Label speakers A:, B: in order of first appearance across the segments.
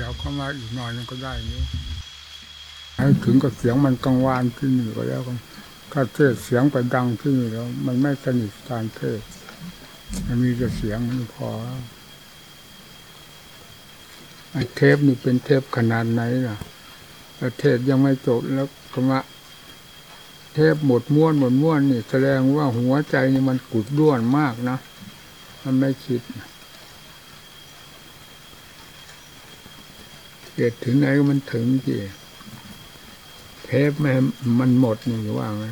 A: ยับเข้ามาอีกหน่อยนึงก็ได้นี่ให้ถึงกับเสียงมันกังวานที่นี่ก็แล้วกันถ้าเทศเสียงไปดังที่นี่แล้ว มันไม่สนิทการเทศมันมีแต่เสียงนี่พอไอ้เทปนี่เป็นเทปขนาดไหนล่ะแต่เทศยังไม่จบแล้วก็มาเทปหมดม้วนหมดม้วนนี่แสดงว่าหัวใจนี่มันกุดด้วนมากนะ มันไม่คิดเกิดถึงไหนก็มันถึงจีเทปแม่มันหมดนี่ว่าไง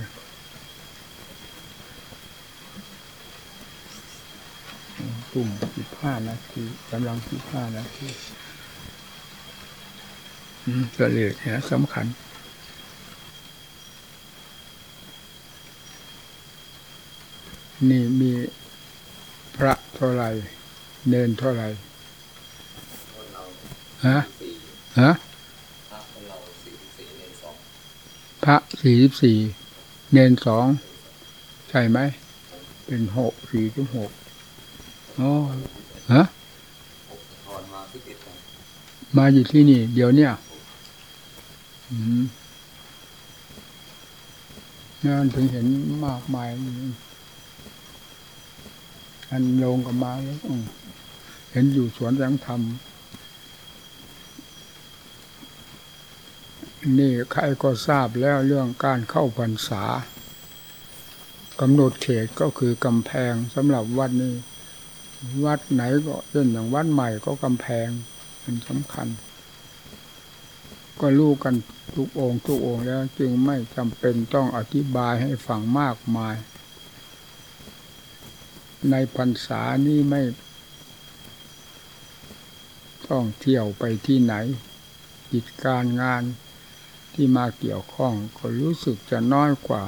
A: ตุ่มสิบห้านาทีกำลังสิบห้านาทีอืมก็เลยเนี่ยสำคัญนี่มีพระเท่าไหร่เนินเท่าไหร่ฮะ ฮะพระสี่สิบสี่เนนสองใช่ไหม เป็นหกสี่ถึงหกอ๋อฮะมาอยู่ที่นี่ เดี๋ยวเนี้ยอืมนั่นถึงเห็นมากมาย อันโยงกับมาแล้วอืมเห็นอยู่สวนแสงธรรม นี่ใครก็ทราบแล้วเรื่องการเข้าพรรษากำหนดเขตก็คือกำแพงสำหรับวัดนี้ วัดไหนก็เช่นอย่างวัดใหม่ก็กำแพงเป็นสำคัญ ก็รู้กันทุกองค์ทุกองค์แล้วจึงไม่จำเป็นต้องอธิบายให้ฟังมากมาย ในพรรษานี้ไม่ ต้องเที่ยวไปที่ไหนกิจการงาน ที่มาเกี่ยวข้องก็รู้สึกจะน้อยกว่า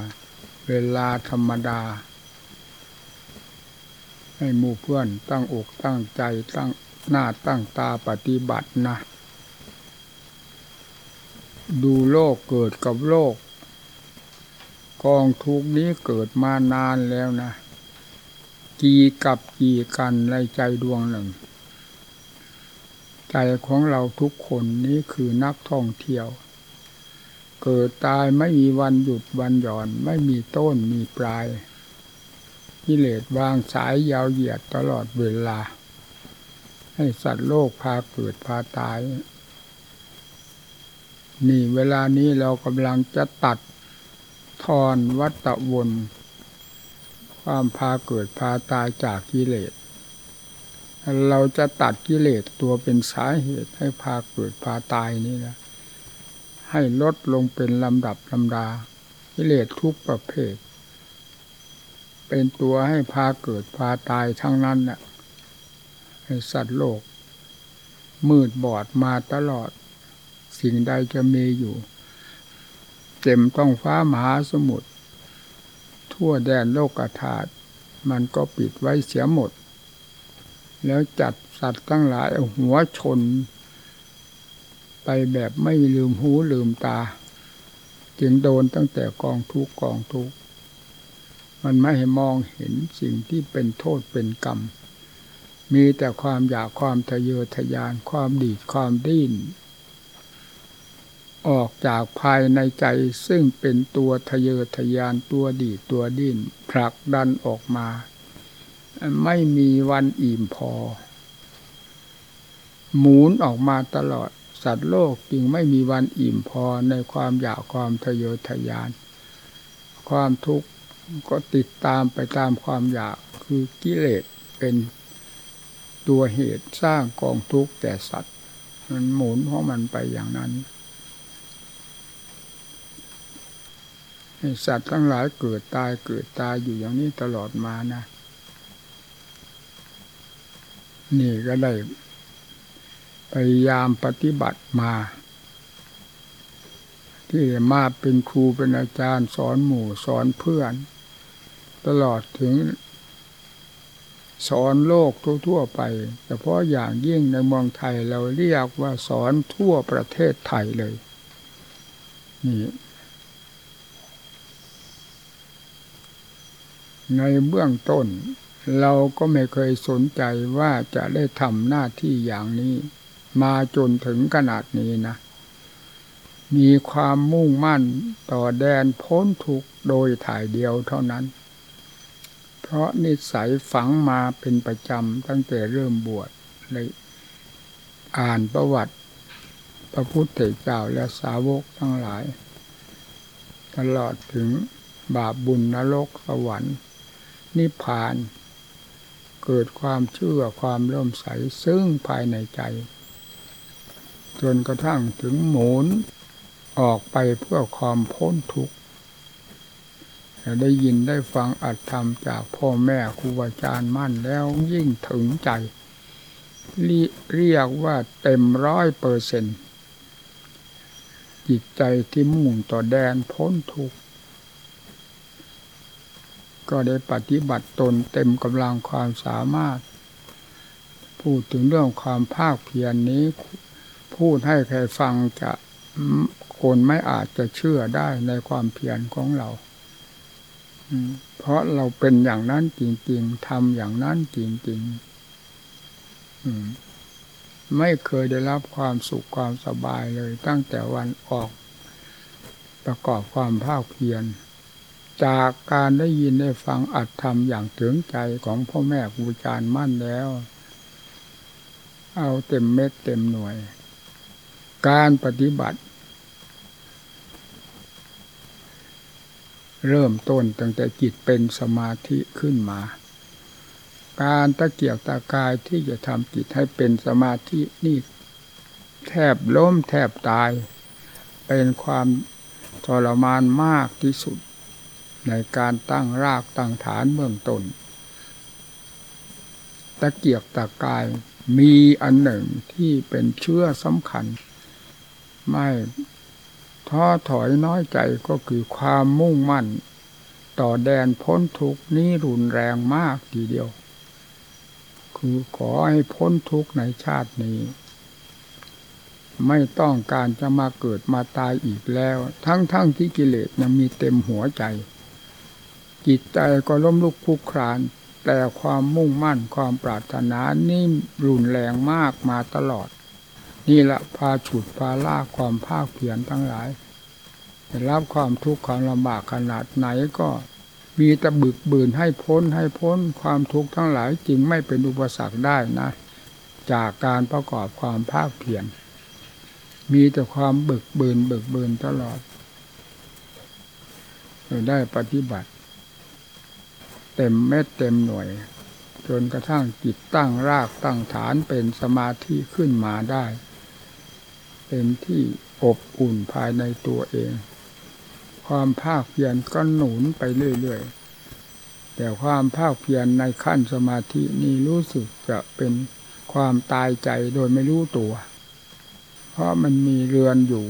A: เวลาธรรมดา ให้หมู่เพื่อนตั้งอกตั้งใจตั้งหน้าตั้งตาปฏิบัตินะ ดูโลกเกิดกับโลก กองทุกนี้เกิดมานานแล้วนะ กี่กับกี่กันในใจดวงหนึ่ง ใจของเราทุกคนนี้คือนักท่องเที่ยว เกิดตายไม่มีวันหยุดวันหย่อน ไม่มีต้นมีปลายกิเลสวางสายยาวเหยียดตลอดเวลา ให้สัตว์โลกพาเกิดพาตาย นี่เวลานี้เรากำลังจะตัดทอนวัตวน ความพาเกิดพาตายจากกิเลส เราจะตัดกิเลสตัวเป็นสาเหตุให้พาเกิดพาตายนี่นะ ให้ลดลงเป็นลำดับลำดากิเลสทุกประเภท เป็นตัวให้พาเกิดพาตายทั้งนั้นน่ะสัตว์โลก มืดบอดมาตลอด สิ่งใดจะมีอยู่ เต็มต้องฟ้ามหาสมุทรทั่วแดนโลกธาตุมันก็ปิดไว้เสียหมด แล้วจัดสัตว์ทั้งหลายหัวชน ไปแบบไม่ลืมหูลืมตา จึงโดนตั้งแต่กองทุกกองทุกมันไม่ให้มองเห็นสิ่งที่เป็นโทษเป็นกรรม มีแต่ความอยากความทะเยอทะยานความดีดความดิ้นออกจากภายในใจซึ่งเป็นตัวทะเยอทะยานตัวดีตัวดิ้นผลักดันออกมา ไม่มีวันอิ่มพอ หมุนออกมาตลอด สัตว์โลกจึงไม่มีวันอิ่มพอในความอยากความทะเยอทะยาน ความทุกข์ก็ติดตามไปตามความอยากคือกิเลสเป็นตัวเหตุสร้างกองทุกข์แก่สัตว์ มันหมุนเพราะมันไปอย่างนั้นสัตว์ทั้งหลายเกิดตายเกิดตายอยู่อย่างนี้ตลอดมานะ นี่ก็ได้ พยายามปฏิบัติมา ที่มาเป็นครูเป็นอาจารย์สอนหมู่สอนเพื่อน ตลอดถึง สอนโลกทั่วๆไปเฉพาะอย่างยิ่งในเมืองไทยเราเรียกว่าสอนทั่วประเทศไทยเลยนี่ในเบื้องต้น เราก็ไม่เคยสนใจว่าจะได้ทำหน้าที่อย่างนี้ มาจนถึงขนาดนี้นะ มีความมุ่งมั่นต่อแดนพ้นทุกโดยถ่ายเดียวเท่านั้น เพราะนิสัยฝังมาเป็นประจำตั้งแต่เริ่มบวชเลยอ่านประวัติพระพุทธเจ้าและสาวกทั้งหลาย ตลอดถึงบาปบุญนรกสวรรค์ นิพพาน เกิดความเชื่อความเริ่มใสซึ่งภายในใจ จนกระทั่งถึงหมุนออกไปเพื่อความพ้นทุกข์ได้ยินได้ฟังอัตธรรมจากพ่อแม่ครูอาจารย์มั่นแล้วยิ่งถึงใจ เรียกว่าเต็มร้อยเปอร์เซ็นต์จิตใจที่มุ่งต่อแดนพ้นทุกข์ก็ได้ปฏิบัติตนเต็มกำลังความสามารถ พูดถึงเรื่องความภาคเพียรนนี้ พูดให้ใครฟังจะคนไม่อาจจะเชื่อได้ในความเพียรของเราเพราะเราเป็นอย่างนั้นจริง ๆทำอย่างนั้นจริงๆไม่เคยได้รับความสุขความสบายเลย ตั้งแต่วันออกประกอบความภาคเพียรจากการได้ยินได้ฟังอัดทำอย่างถึงใจของพ่อแม่ครูอาจารย์มั่นแล้ว เอาเต็มเม็ดเต็มหน่วย การปฏิบัติ เริ่มต้นตั้งแต่จิตเป็นสมาธิขึ้นมา การตะเกียกตะกายที่จะทำจิตให้เป็นสมาธินี่แทบล้มแทบตาย เป็นความทรมานมากที่สุด ในการตั้งรากตั้งฐานเบื้องต้นตะเกียกตะกายมีอันหนึ่งที่เป็นเชื่อสำคัญ ไม่ท้อถอยน้อยใจก็คือความมุ่งมั่น ต่อแดนพ้นทุกนี้รุนแรงมากทีเดียว คือขอให้พ้นทุกในชาตินี้ ไม่ต้องการจะมาเกิดมาตายอีกแล้ว ทั้งๆทที่กิเลสยังมีเต็มหัวใจ จิตใจก็ล้มลุกคลุกคราน แต่ความมุ่งมั่นความปรารถนานี่รุนแรงมากมาตลอด นี่ละพาฉุดพาลากความภาคเพียรทั้งหลายได้รับความทุกข์ความลำบากขนาดไหนก็มีแต่บึกบืนให้พ้นให้พ้นความทุกข์ทั้งหลายจึงไม่เป็นอุปสรรคได้นะ จากการประกอบความภาคเพียรมีแต่ความบึกบืนบึกบืนตลอดได้ปฏิบัติ เต็มเม็ดเต็มหน่วย จนกระทั่งจิตตั้งรากตั้งฐานเป็นสมาธิขึ้นมาได้ เป็นที่อบอุ่นภายในตัวเอง ความภาคเพียรก็หนุนไปเรื่อยๆ แต่ความภาคเพียรในขั้นสมาธินี้รู้สึกจะเป็นความตายใจโดยไม่รู้ตัว เพราะมันมีเรือนอยู่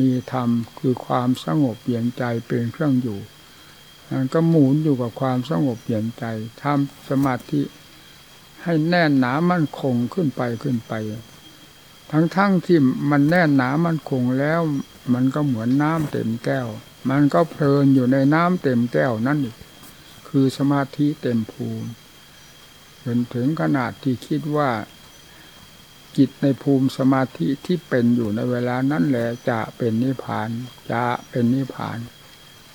A: มีธรรมคือความสงบเย็นใจเป็นเครื่องอยู่มันก็หมุนอยู่กับความสงบเย็นใจทำสมาธิให้แน่นหนามั่นคงขึ้นไปขึ้นไป ทั้งๆทที่มันแน่นหนามันคงแล้ว มันก็เหมือนน้ำเต็มแก้ว มันก็เพลินอยู่ในน้ำเต็มแก้วนั่นอีกคือสมาธิเต็มภูมิจนถึงขนาดที่คิดว่าจิตในภูมิสมาธิที่เป็นอยู่ในเวลานั้นแหละจะเป็นนิพพาน จะเป็นนิพพาน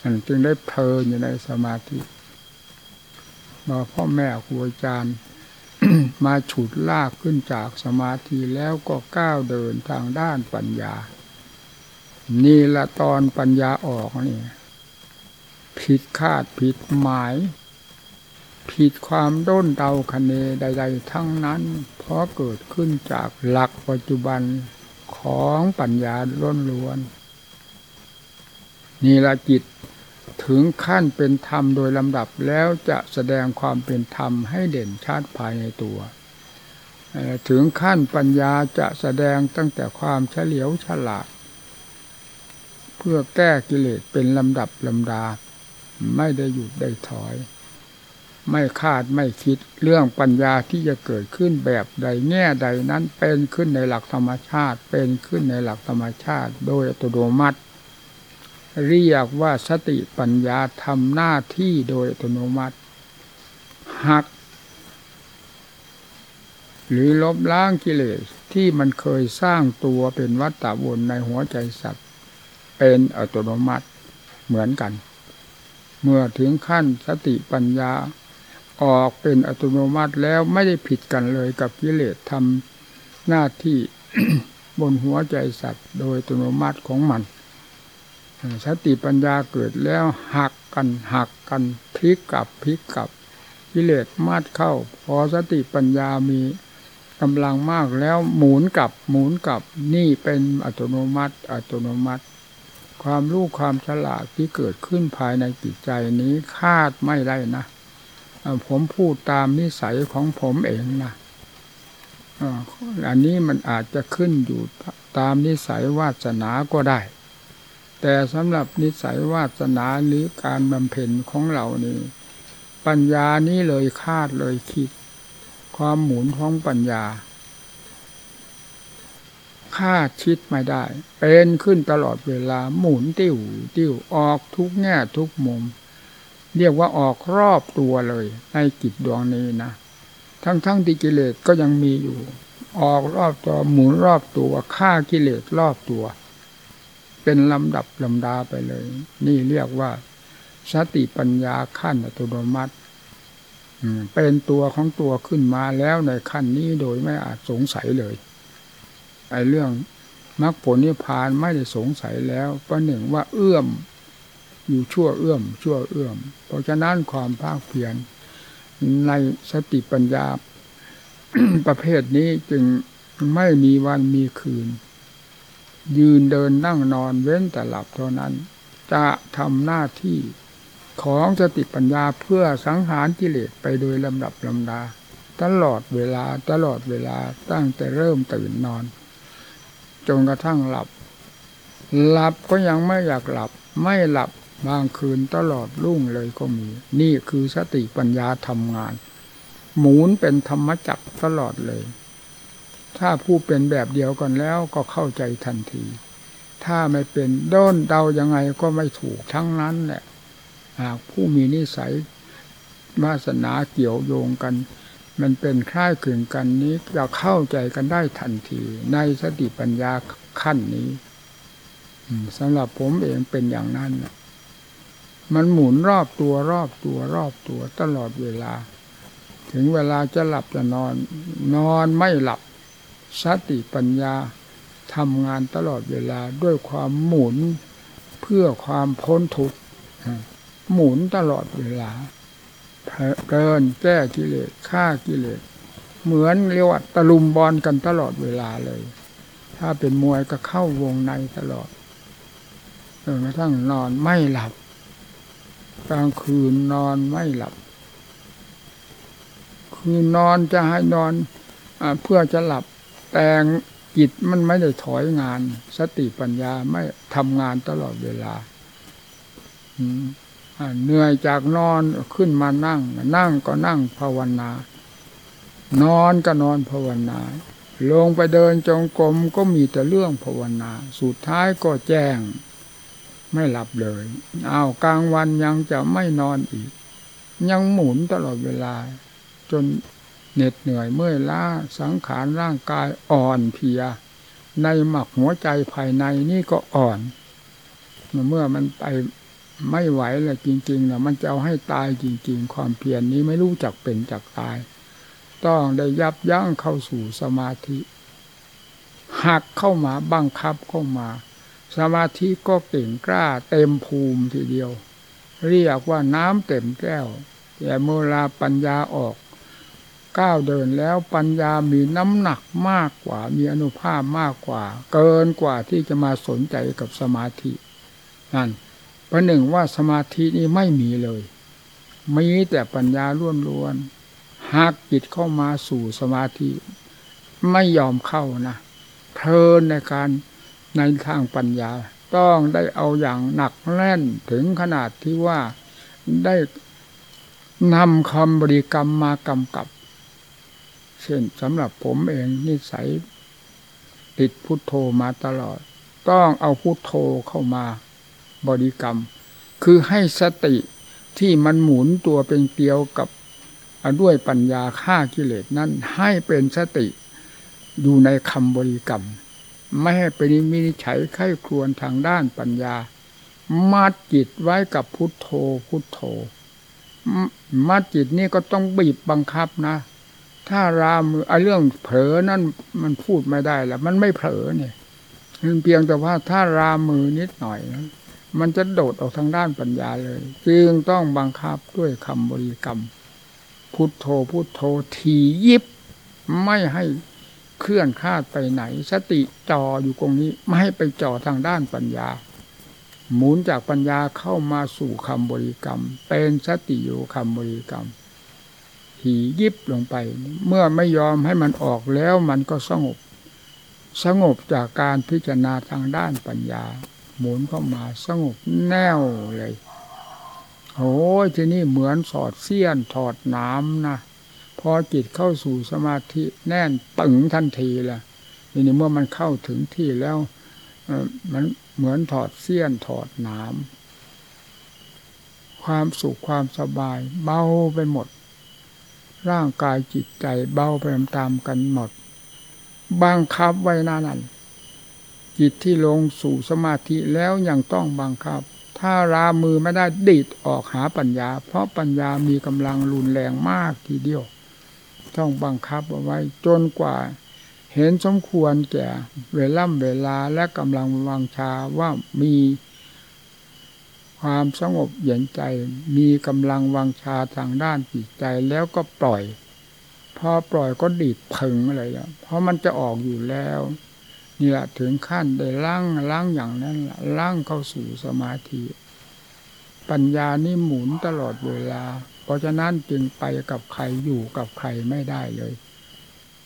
A: มันจึงได้เพลินอยู่ในสมาธิมาพ่อแม่ครูอาจารย์ มาฉุดลากขึ้นจากสมาธิแล้วก็ก้าวเดินทางด้านปัญญา นี่ละตอนปัญญาออกนี่ผิดคาดผิดหมาย ผิดความด้นเดาคเนใด ๆ ทั้งนั้น เพราะเกิดขึ้นจากหลักปัจจุบันของปัญญาล้นล้วนนี่ละจิต ถึงขั้นเป็นธรรมโดยลำดับแล้วจะแสดงความเป็นธรรมให้เด่นชัดภายในตัว ถึงขั้นปัญญาจะแสดงตั้งแต่ความเฉลียวฉลาด เพื่อแก้กิเลสเป็นลำดับลำดา ไม่ได้หยุดได้ถอย ไม่คาดไม่คิดเรื่องปัญญาที่จะเกิดขึ้นแบบใดแง่ใดนั้นเป็นขึ้นในหลักธรรมชาติ เป็นขึ้นในหลักธรรมชาติ โดยอัตโนมัติ เรียกว่าสติปัญญาทำหน้าที่โดยอัตโนมัติหัก หรือลบล้างกิเลสที่มันเคยสร้างตัวเป็นวัฏฏะวนในหัวใจสัตว์ เป็นอัตโนมัติเหมือนกัน เมื่อถึงขั้นสติปัญญาออกเป็นอัตโนมัติแล้วไม่ได้ผิดกันเลยกับกิเลสทำหน้าที่บนหัวใจสัตว์ โดยอัตโนมัติของมัน สติปัญญาเกิดแล้วหักกันหักกันพลิกกลับพลิกกลับกิเลสมาดเข้า พอสติปัญญามีกำลังมากแล้วหมุนกลับหมุนกลับนี่เป็นอัตโนมัติ อัตโนมัติ ความรู้ความฉลาดที่เกิดขึ้นภายในจิตใจนี้คาดไม่ได้นะ ผมพูดตามนิสัยของผมเองนะอันนี้มันอาจจะขึ้นอยู่ตามนิสัยวาสนาก็ได้ แต่สำหรับนิสัยวาสนาหรือการบำเพ็ญของเรานี่ปัญญานี้เลยคาดเลยคิด ความหมุนของปัญญาคาดคิดไม่ได้ เป็นขึ้นตลอดเวลาหมุนติ้วติ้วออกทุกแง่ทุกมุม เรียกว่าออกรอบตัวเลย ในกิจดวงนี้นะ ทั้งทั้งที่กิเลสก็ยังมีอยู่ ออกรอบตัวหมุนรอบตัวฆ่ากิเลสรอบตัว เป็นลำดับลำดาไปเลย นี่เรียกว่า สติปัญญาขั้นอัตโนมัติเป็นตัวของตัวขึ้นมาแล้วในขั้นนี้โดยไม่อาจสงสัยเลยไอ้เรื่องมรรคผลนิพพานไม่ได้สงสัยแล้วประหนึ่งว่าเอื้อม อยู่ชั่วเอื้อม ชั่วเอื้อม เพราะฉะนั้นความภาคเพียรในสติปัญญาประเภทนี้จึงไม่มีวันมีคืน ยืนเดินนั่งนอนเว้นแต่หลับเท่านั้น จะทำหน้าที่ของสติปัญญาเพื่อสังหารกิเลสไปโดยลำดับลำดา ตลอดเวลาตลอดเวลาตั้งแต่เริ่มตื่นนอน จนกระทั่งหลับ หลับก็ยังไม่อยากหลับ ไม่หลับบางคืนตลอดรุ่งเลยก็มี นี่คือสติปัญญาทำงาน หมุนเป็นธรรมจักรตลอดเลย ถ้าผู้เป็นแบบเดียวกันแล้วก็เข้าใจทันที ถ้าไม่เป็นด้นเดายังไงก็ไม่ถูกทั้งนั้นแหละหากผู้มีนิสัยวาสนาเกี่ยวโยงกัน มันเป็นคล้ายคลึงกันนี้จะเข้าใจกันได้ทันที ในสติปัญญาขั้นนี้สำหรับผมเองเป็นอย่างนั้นมันหมุนรอบตัวรอบตัวรอบตัวตลอดเวลา ถึงเวลาจะหลับจะนอน นอนไม่หลับ สติปัญญาทำงานตลอดเวลาด้วยความหมุนเพื่อความพ้นทุกข์หมุนตลอดเวลาเกินแก้กิเลสฆ่ากิเลสเหมือนเรียกว่าตะลุมบอลกันตลอดเวลาเลย ถ้าเป็นมวยก็เข้าวงในตลอดจนกระทั่งนอนไม่หลับกลางคืนนอนไม่หลับ คือนอนจะให้นอนอเพื่อจะหลับ แต่จิตมันไม่ได้ถอยงาน สติปัญญาไม่ทำงานตลอดเวลาเหนื่อยจากนอนขึ้นมานั่ง นั่งก็นั่งภาวนา นอนก็นอนภาวนา ลงไปเดินจงกรมก็มีแต่เรื่องภาวนา สุดท้ายก็แจ้ง ไม่หลับเลยอ้าวกลางวันยังจะไม่นอนอีก ยังหมุนตลอดเวลา จน เหน็ดเหนื่อยเมื่อยล้าสังขารร่างกายอ่อนเพีย ในหมักหัวใจภายในนี่ก็อ่อน เมื่อมันไปไม่ไหวเลยจริงๆนะมันจะเอาให้ตายจริง ๆ ความเพียรนนี้ไม่รู้จักเป็นจักตาย ต้องได้ยับยั้งเข้าสู่สมาธิหักเข้ามาบังคับเข้ามา สมาธิก็เก่งกล้าเต็มภูมิทีเดียว เรียกว่าน้ำเต็มแก้ว แต่เมื่อลาปัญญาออก ก้าวเดินแล้วปัญญามีน้ำหนักมากกว่า มีอนุภาพมากกว่า เกินกว่าที่จะมาสนใจกับสมาธินั่นประหนึ่งว่าสมาธินี้ไม่มีเลย มีแต่ปัญญาล้วนๆหากจิตเข้ามาสู่สมาธิ ไม่ยอมเข้านะเพลินในการในทางปัญญา ต้องได้เอาอย่างหนักแน่นถึงขนาดที่ว่าได้นำคำบริกรรมมากำกับ เช่นสำหรับผมเองนิสัย ติดพุทโธมาตลอด ต้องเอาพุทโธเข้ามาบริกรรม คือให้สติที่มันหมุนตัวเป็นเกลียวกับด้วยปัญญาฆ่ากิเลสนั้นให้เป็นสติอยู่ในคำบริกรรม ไม่ให้ไปมินิฉัยไข้ครวนทางด้านปัญญา มัดจิตไว้กับพุทโธพุทโธมัดจิตนี่ก็ต้องบีบบังคับนะ ถ้ารามือไอ้เรื่องเผลอนั่นมันพูดไม่ได้ล้วมันไม่เผลอเนี่ยมันเพียงแต่ว่าถ้ารามือนิดหน่อยนะมันจะโดดออกทางด้านปัญญาเลย จึงต้องบังคับด้วยคำบริกรรม พุทโธพุทโธทียิบ ไม่ให้เคลื่อนคาดไปไหน สติจ่ออยู่ตรงนี้ ไม่ให้ไปจ่อทางด้านปัญญา หมุนจากปัญญาเข้ามาสู่คำบริกรรม เป็นสติอยู่คำบริกรรม ทียิบลงไป เมื่อไม่ยอมให้มันออกแล้วมันก็สงบ สงบจากการพิจารณาทางด้านปัญญา หมุนเข้ามาสงบแน่วเลยโอ้ยที่นี้เหมือนสอดเสี้ยนถอดน้ำนะพอจิตเข้าสู่สมาธิแน่นปึงทันทีแหละทีนี้เมื่อมันเข้าถึงที่แล้วมันเหมือนถอดเสี้ยนถอดน้ำความสุขความสบายเบาไปหมด ร่างกายจิตใจเบาไปตามกันหมด บังคับไว้นานั้นจิตที่ลงสู่สมาธิแล้วยังต้องบังคับ ถ้ารามือไม่ได้ดิดออกหาปัญญา เพราะปัญญามีกำลังรุนแรงมากทีเดียว ต้องบังคับเอาไว้จนกว่า เห็นสมควรแก่เวล่ำเวลาและกำลังวังชาว่ามี ความสงบเย็นใจมีกำลังวังชาทางด้านจิตใจแล้วก็ปล่อย พอปล่อยก็ดีดพึงอะไรแล้วเพราะมันจะออกอยู่แล้วนี่แหละถึงขั้นได้ล้างล้างอย่างนั้นล้างเข้าสู่สมาธิ ปัญญานี่หมุนตลอดเวลา เพราะฉะนั้นจึงไปกับใครอยู่กับใครไม่ได้เลย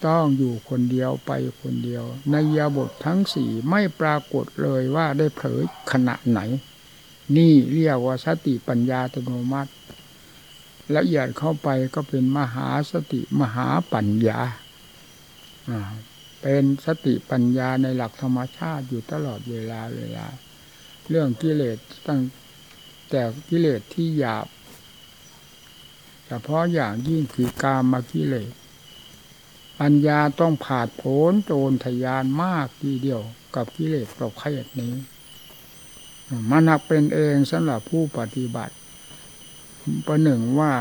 A: ต้องอยู่คนเดียวไปคนเดียว ในยาบททั้งสี่ไม่ปรากฏเลยว่าได้เผยขณะไหน นี่เรียกว่าสติปัญญาอัตโนมัติละเอียดเข้าไปก็เป็นมหาสติมหาปัญญา เป็นสติปัญญาในหลักธรรมชาติอยู่ตลอดเวลาเวลา เรื่องกิเลสตั้งแต่กิเลสที่หยาบเฉพาะอย่างยิ่งคือกามมากิเลสปัญญาต้องผาดโผนโจรทยานมากทีเดียวกับกิเลสประเภทนี้ มันหักเป็นเองสำหรับผู้ปฏิบัติ ประหนึ่งว่า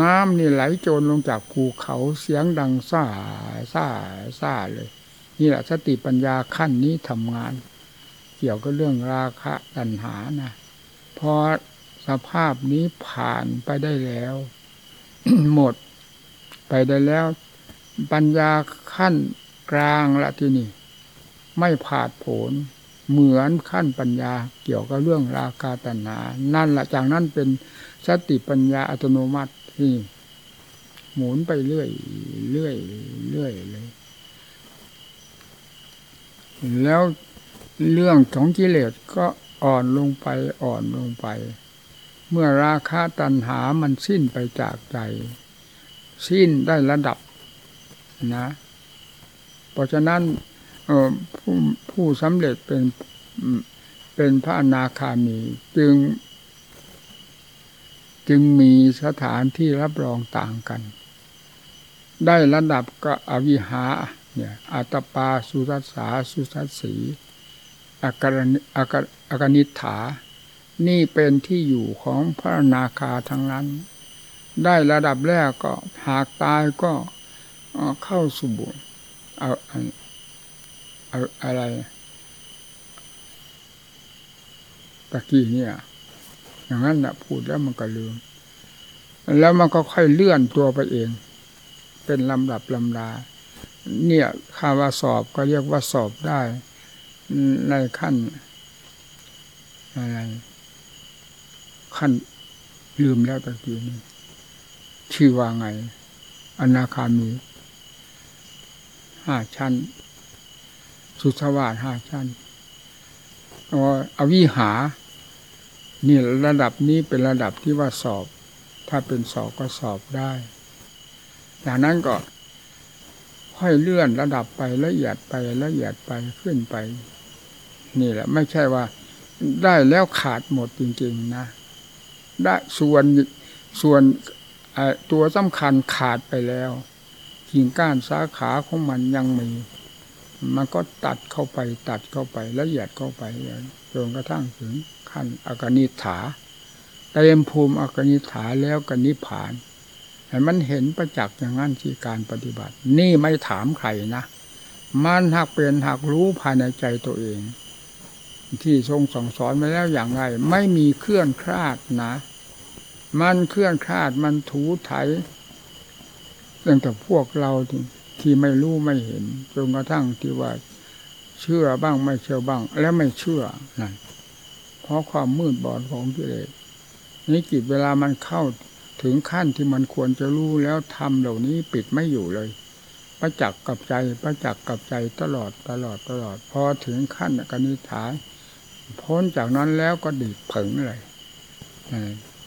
A: น้ำนี่ไหลโจรลงจากภูเขาเสียงดังซ่าซ่าซ่าเลย นี่แหละสติปัญญาขั้นนี้ทำงาน เกี่ยวกับเรื่องราคะตัณหานะพอสภาพนี้ผ่านไปได้แล้ว หมดไปได้แล้ว ปัญญาขั้นกลางละที่นี่ ไม่ผาดโผน เหมือนขั้นปัญญาเกี่ยวกับเรื่องราคาตัณหา นั่นละจากนั้นเป็นสติปัญญาอัตโนมัตินี่หมุนไปเรื่อยเรื่อยเรื่อยเลย แล้วเรื่องของกิเลสก็อ่อนลงไปอ่อนลงไป เมื่อราคาตัณหามันสิ้นไปจากใจ สิ้นได้ระดับนะ เพราะฉะนั้น ผู้ผู้สำเร็จเป็นเป็นพระอนาคามีจึง จึงมีสถานที่รับรองต่างกัน ได้ระดับก็อวิหาเนี่ยอัตปาสุรัสสาสุสัสสีอาการอาการนิฐา นี่เป็นที่อยู่ของพระนาคาทั้งนั้น ได้ระดับแรกก็หากตายก็เข้าสู่บุเอ อะไรตะกี้เนี่ย อย่างนั้นนะพูดแล้วมันก็ลืม แล้วมันก็ค่อยเลื่อนตัวไปเอง เป็นลำดับลำดา เนี่ยคาว่าสอบก็เรียกว่าสอบได้ ในขั้น อะไร ขั้นลืมแล้วตะกี้นี้ชื่อว่าไง อนาคามีห้าชั้น สุสวาสห้าชั้นอวิหา นี่ระดับนี้เป็นระดับที่ว่าสอบ ถ้าเป็นสอบก็สอบได้ จากนั้นก็ค่อยเลื่อนระดับไปละเอียดไปละเอียดไปขึ้นไป นี่แหละ ไม่ใช่ว่า ได้แล้วขาดหมดจริง ๆนะ ได้ส่วนส่วนตัวสำคัญขาดไปแล้วกิ่งก้านสาขาของมันยังมี มันก็ตัดเข้าไปตัดเข้าไปละเอียดเข้าไปจนกระทั่งถึงขั้นอากนิฐาเต็มภูมิอากนิฐาแล้วกนิพานแต่มันเห็นประจักษ์อย่างนั้นที่การปฏิบัติ นี่ไม่ถามใครนะ มันหักเป็นหักรู้ภายในใจตัวเอง ที่ทรงสั่งสอนมาแล้วอย่างไร ไม่มีเคลื่อนคลาดนะ มันเคลื่อนคลาดมันถูไถตั้งแต่พวกเรา ที่ไม่รู้ไม่เห็นจนกระทั่งที่ว่าเชื่อบ้างไม่เชื่อบ้าง และไม่เชื่อนั่นเพราะความมืดบอดของกิเลสนี่จิตเวลามันเข้าถึงขั้นที่มันควรจะรู้แล้วทำเหล่านี้ปิดไม่อยู่เลยประจักษ์กับใจประจักษ์กับใจตลอดตลอดตลอด พอถึงขั้นกนิฐานพ้นจากนั้นแล้วก็ดีดผึงเลย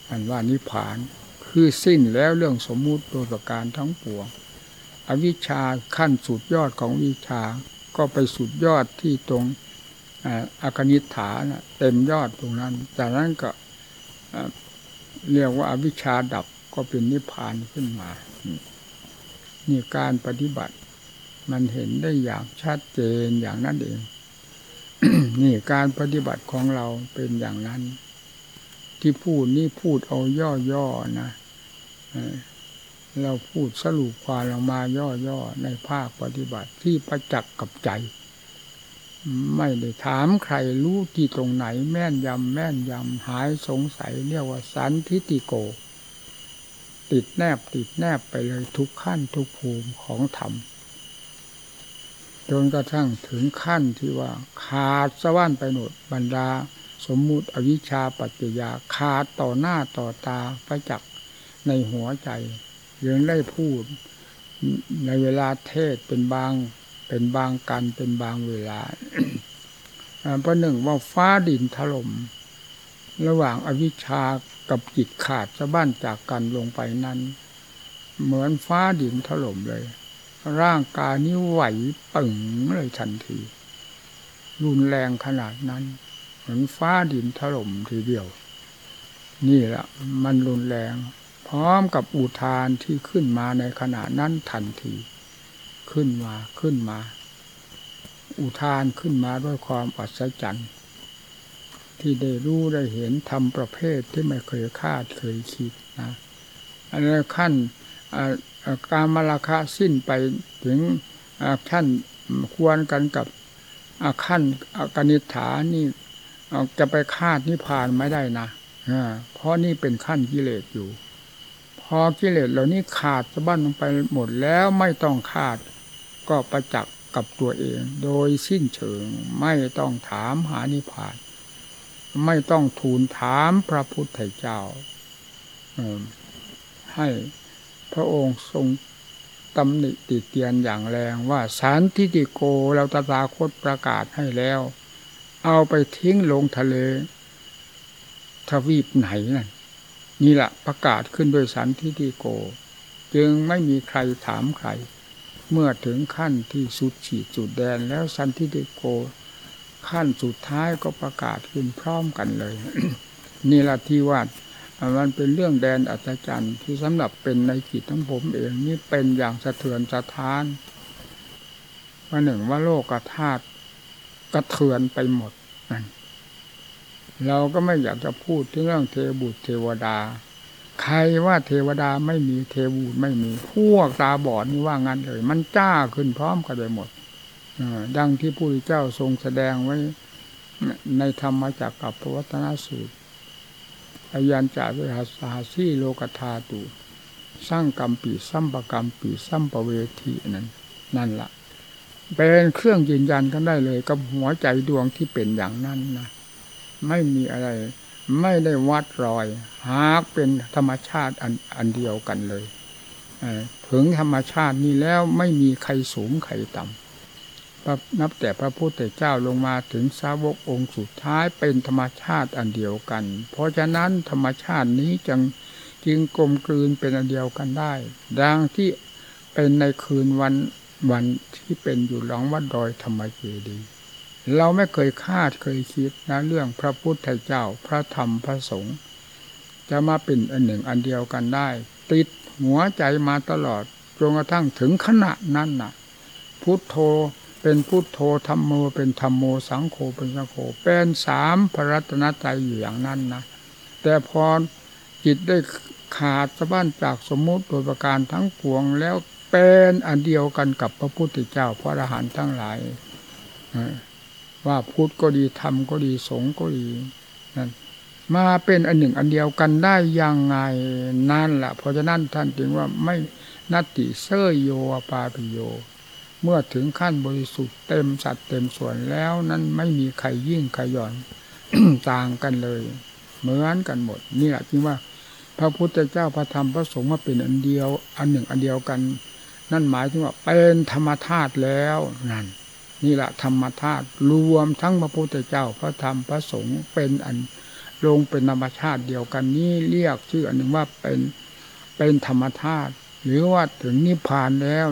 A: อันว่านิพานคือสิ้นแล้วเรื่องสมมุติโดยประการทั้งปวง วิชชาขั้นสุดยอดของวิชา ก็ไปสุดยอดที่ตรงอากนิฐานเต็มยอดตรงนั้น จากนั้นก็เรียกว่าอวิชชาดับก็เป็นนิพพานขึ้นมา นี่การปฏิบัติ มันเห็นได้อย่างชัดเจนอย่างนั้นเอง นี่การปฏิบัติของเราเป็นอย่างนั้น ที่พูดนี่พูดเอาย่อๆนะ เราพูดสรุปความลงมาย่อๆในภาคปฏิบัติที่ประจักษ์กับใจ ไม่ได้ถามใครรู้ที่ตรงไหน แม่นยำแม่นยำหายสงสัยเรียกว่าสันทิติโก ติดแนบติดแนบไปเลยทุกขั้นทุกภูมิของธรรมจนกระทั่งถึงขั้นที่ว่า ขาดสว่านไปหมดบรรดา สมมุติอวิชชาปัจจยาขาดต่อหน้าต่อตาประจักษ์ในหัวใจ ยังได้พูด ในเวลาเทศเป็นบาง เป็นบางกันเป็นบางเวลาประหนึ่งว่าฟ้าดินถลม่มระหว่างอวิชชากับจิตขาดสะบ้านจากกันลงไปนั้น เหมือนฟ้าดินถล่มเลย ร่างกายนี้ไหวปึ่งเลยทันที รุนแรงขนาดนั้น เหมือนฟ้าดินถล่มทีเดียว นี่แหละมันรุนแรง ร้อมกับอุทานที่ขึ้นมาในขณะนั้นทันที ขึ้นมาขึ้นมา อุทานขึ้นมาด้วยความอัศจรรย์ที่ได้รู้ได้เห็นทำประเภทที่ไม่เคยคาดเคยคิดนะอันนี้ขั้นการมาราคาสิ้นไปถึงขั้นควรกันกับขั้นกนิษฐานี่จะไปคาดนิพพานไม่ได้นะเพราะนี่เป็นขั้นกิเลสอยู่ อกิเลสเหล่านี้ขาดสะบั้นลงไปหมดแล้วไม่ต้องขาด ก็ประจักษ์กับตัวเอง โดยสิ้นเชิงไม่ต้องถามหานิพพาน ไม่ต้องทูลถามพระพุทธเจ้าให้พระองค์ทรงตำหนิติเตียนอย่างแรงว่าสารทิติโกเราตถาคตประกาศให้แล้ว เอาไปทิ้งลงทะเล ทวีปไหนนั่น นี่แหละประกาศขึ้นโดยสันทิฏโก จึงไม่มีใครถามใคร เมื่อถึงขั้นที่สุดฉีดสุดแดนแล้วสันทิฏโก ขั้นสุดท้ายก็ประกาศขึ้นพร้อมกันเลย นี่แหละที่ว่ามันเป็นเรื่องแดนอัศจรรย์ที่สำหรับเป็นในจิตของผมเองนี่เป็นอย่างสะเทือนสะท้านว่าหนึ่งว่าโลกธาตุกระเทือนไปหมด เราก็ไม่อยากจะพูดถึงเรื่องเทบุตรเทวดา ใครว่าเทวดาไม่มีเทบุตรไม่มีพวกตาบอดนี่ว่างั้นเลย มันจ้าขึ้นพร้อมกันไปหมดดังที่ผู้เจ้าทรงแสดงไว้ในธรรมจักรกับพวัตนสูตรอายันจ่าวิหาสาสีโลกธาตุสร้างกรรมปีสัมปกรรมปีสัมปเวทีนั้น นั่นละ่ะเป็นเครื่องยืนยันกันได้เลยกับหัวใจดวงที่เป็นอย่างนั้นนะ ไม่มีอะไร ไม่ได้วัดรอย หากเป็นธรรมชาติอันอันเดียวกันเลยถึงธรรมชาตินี้แล้วไม่มีใครสูงใครต่ำนับแต่พระพุทธเจ้าลงมาถึงสาวกองค์สุดท้ายเป็นธรรมชาติอันเดียวกัน เพราะฉะนั้นธรรมชาตินี้จึงจึงกลมกลืนเป็นอันเดียวกันได้ ดังที่เป็นในคืนวันวันที่เป็นอยู่หลังวัดดอยธรรมเจดีย์ เราไม่เคยคาดเคยคิดนะเรื่องพระพุทธเจ้าพระธรรมพระสงฆ์จะมาเป็นอันหนึ่งอันเดียวกันได้ ติดหัวใจมาตลอดจนกระทั่งถึงขณะนั้นน่ะ พุทโธเป็นพุทโธธรรมโมเป็นธรรมโมสังโฆเป็นสังโฆเป็นสามพระรัตนตรัยอยู่อย่างนั้นนะแต่พอจิตได้ขาดสะบั้นจากสมมุติโดยประการทั้งปวงแล้วเป็นอันเดียวกันกับพระพุทธเจ้าพระอรหันต์ทั้งหลายอ ว่าพุทธก็ดีธรรมก็ดีสงฆ์ก็ดีนั่นมาเป็นอันหนึ่งอันเดียวกันได้ยังไงนั่นแหละเพราะฉะนั้นท่านจึงว่าไม่นัตติเสยโยปาปิโย เมื่อถึงขั้นบริสุทธิ์เต็มสัดเต็มส่วนแล้วนั้นไม่มีใครยิ่งใครหย่อนต่างกันเลย เหมือนกันหมด นี่แหละจึงว่า พระพุทธเจ้าพระธรรมพระสงฆ์มาเป็นอันเดียว อันหนึ่งอันเดียวกัน นั่นหมายถึงว่าเป็นธรรมธาตุแล้วนั่น นี่แหละธรรมธาตุรวมทั้งพระพุทธเจ้าพระธรรมพระสงฆ์เป็นอันลงเป็นธรรมชาติเดียวกันนี่เรียกชื่ออันหนึ่งว่าเป็นเป็นธรรมธาตุหรือว่าถึงนิพพานแล้ว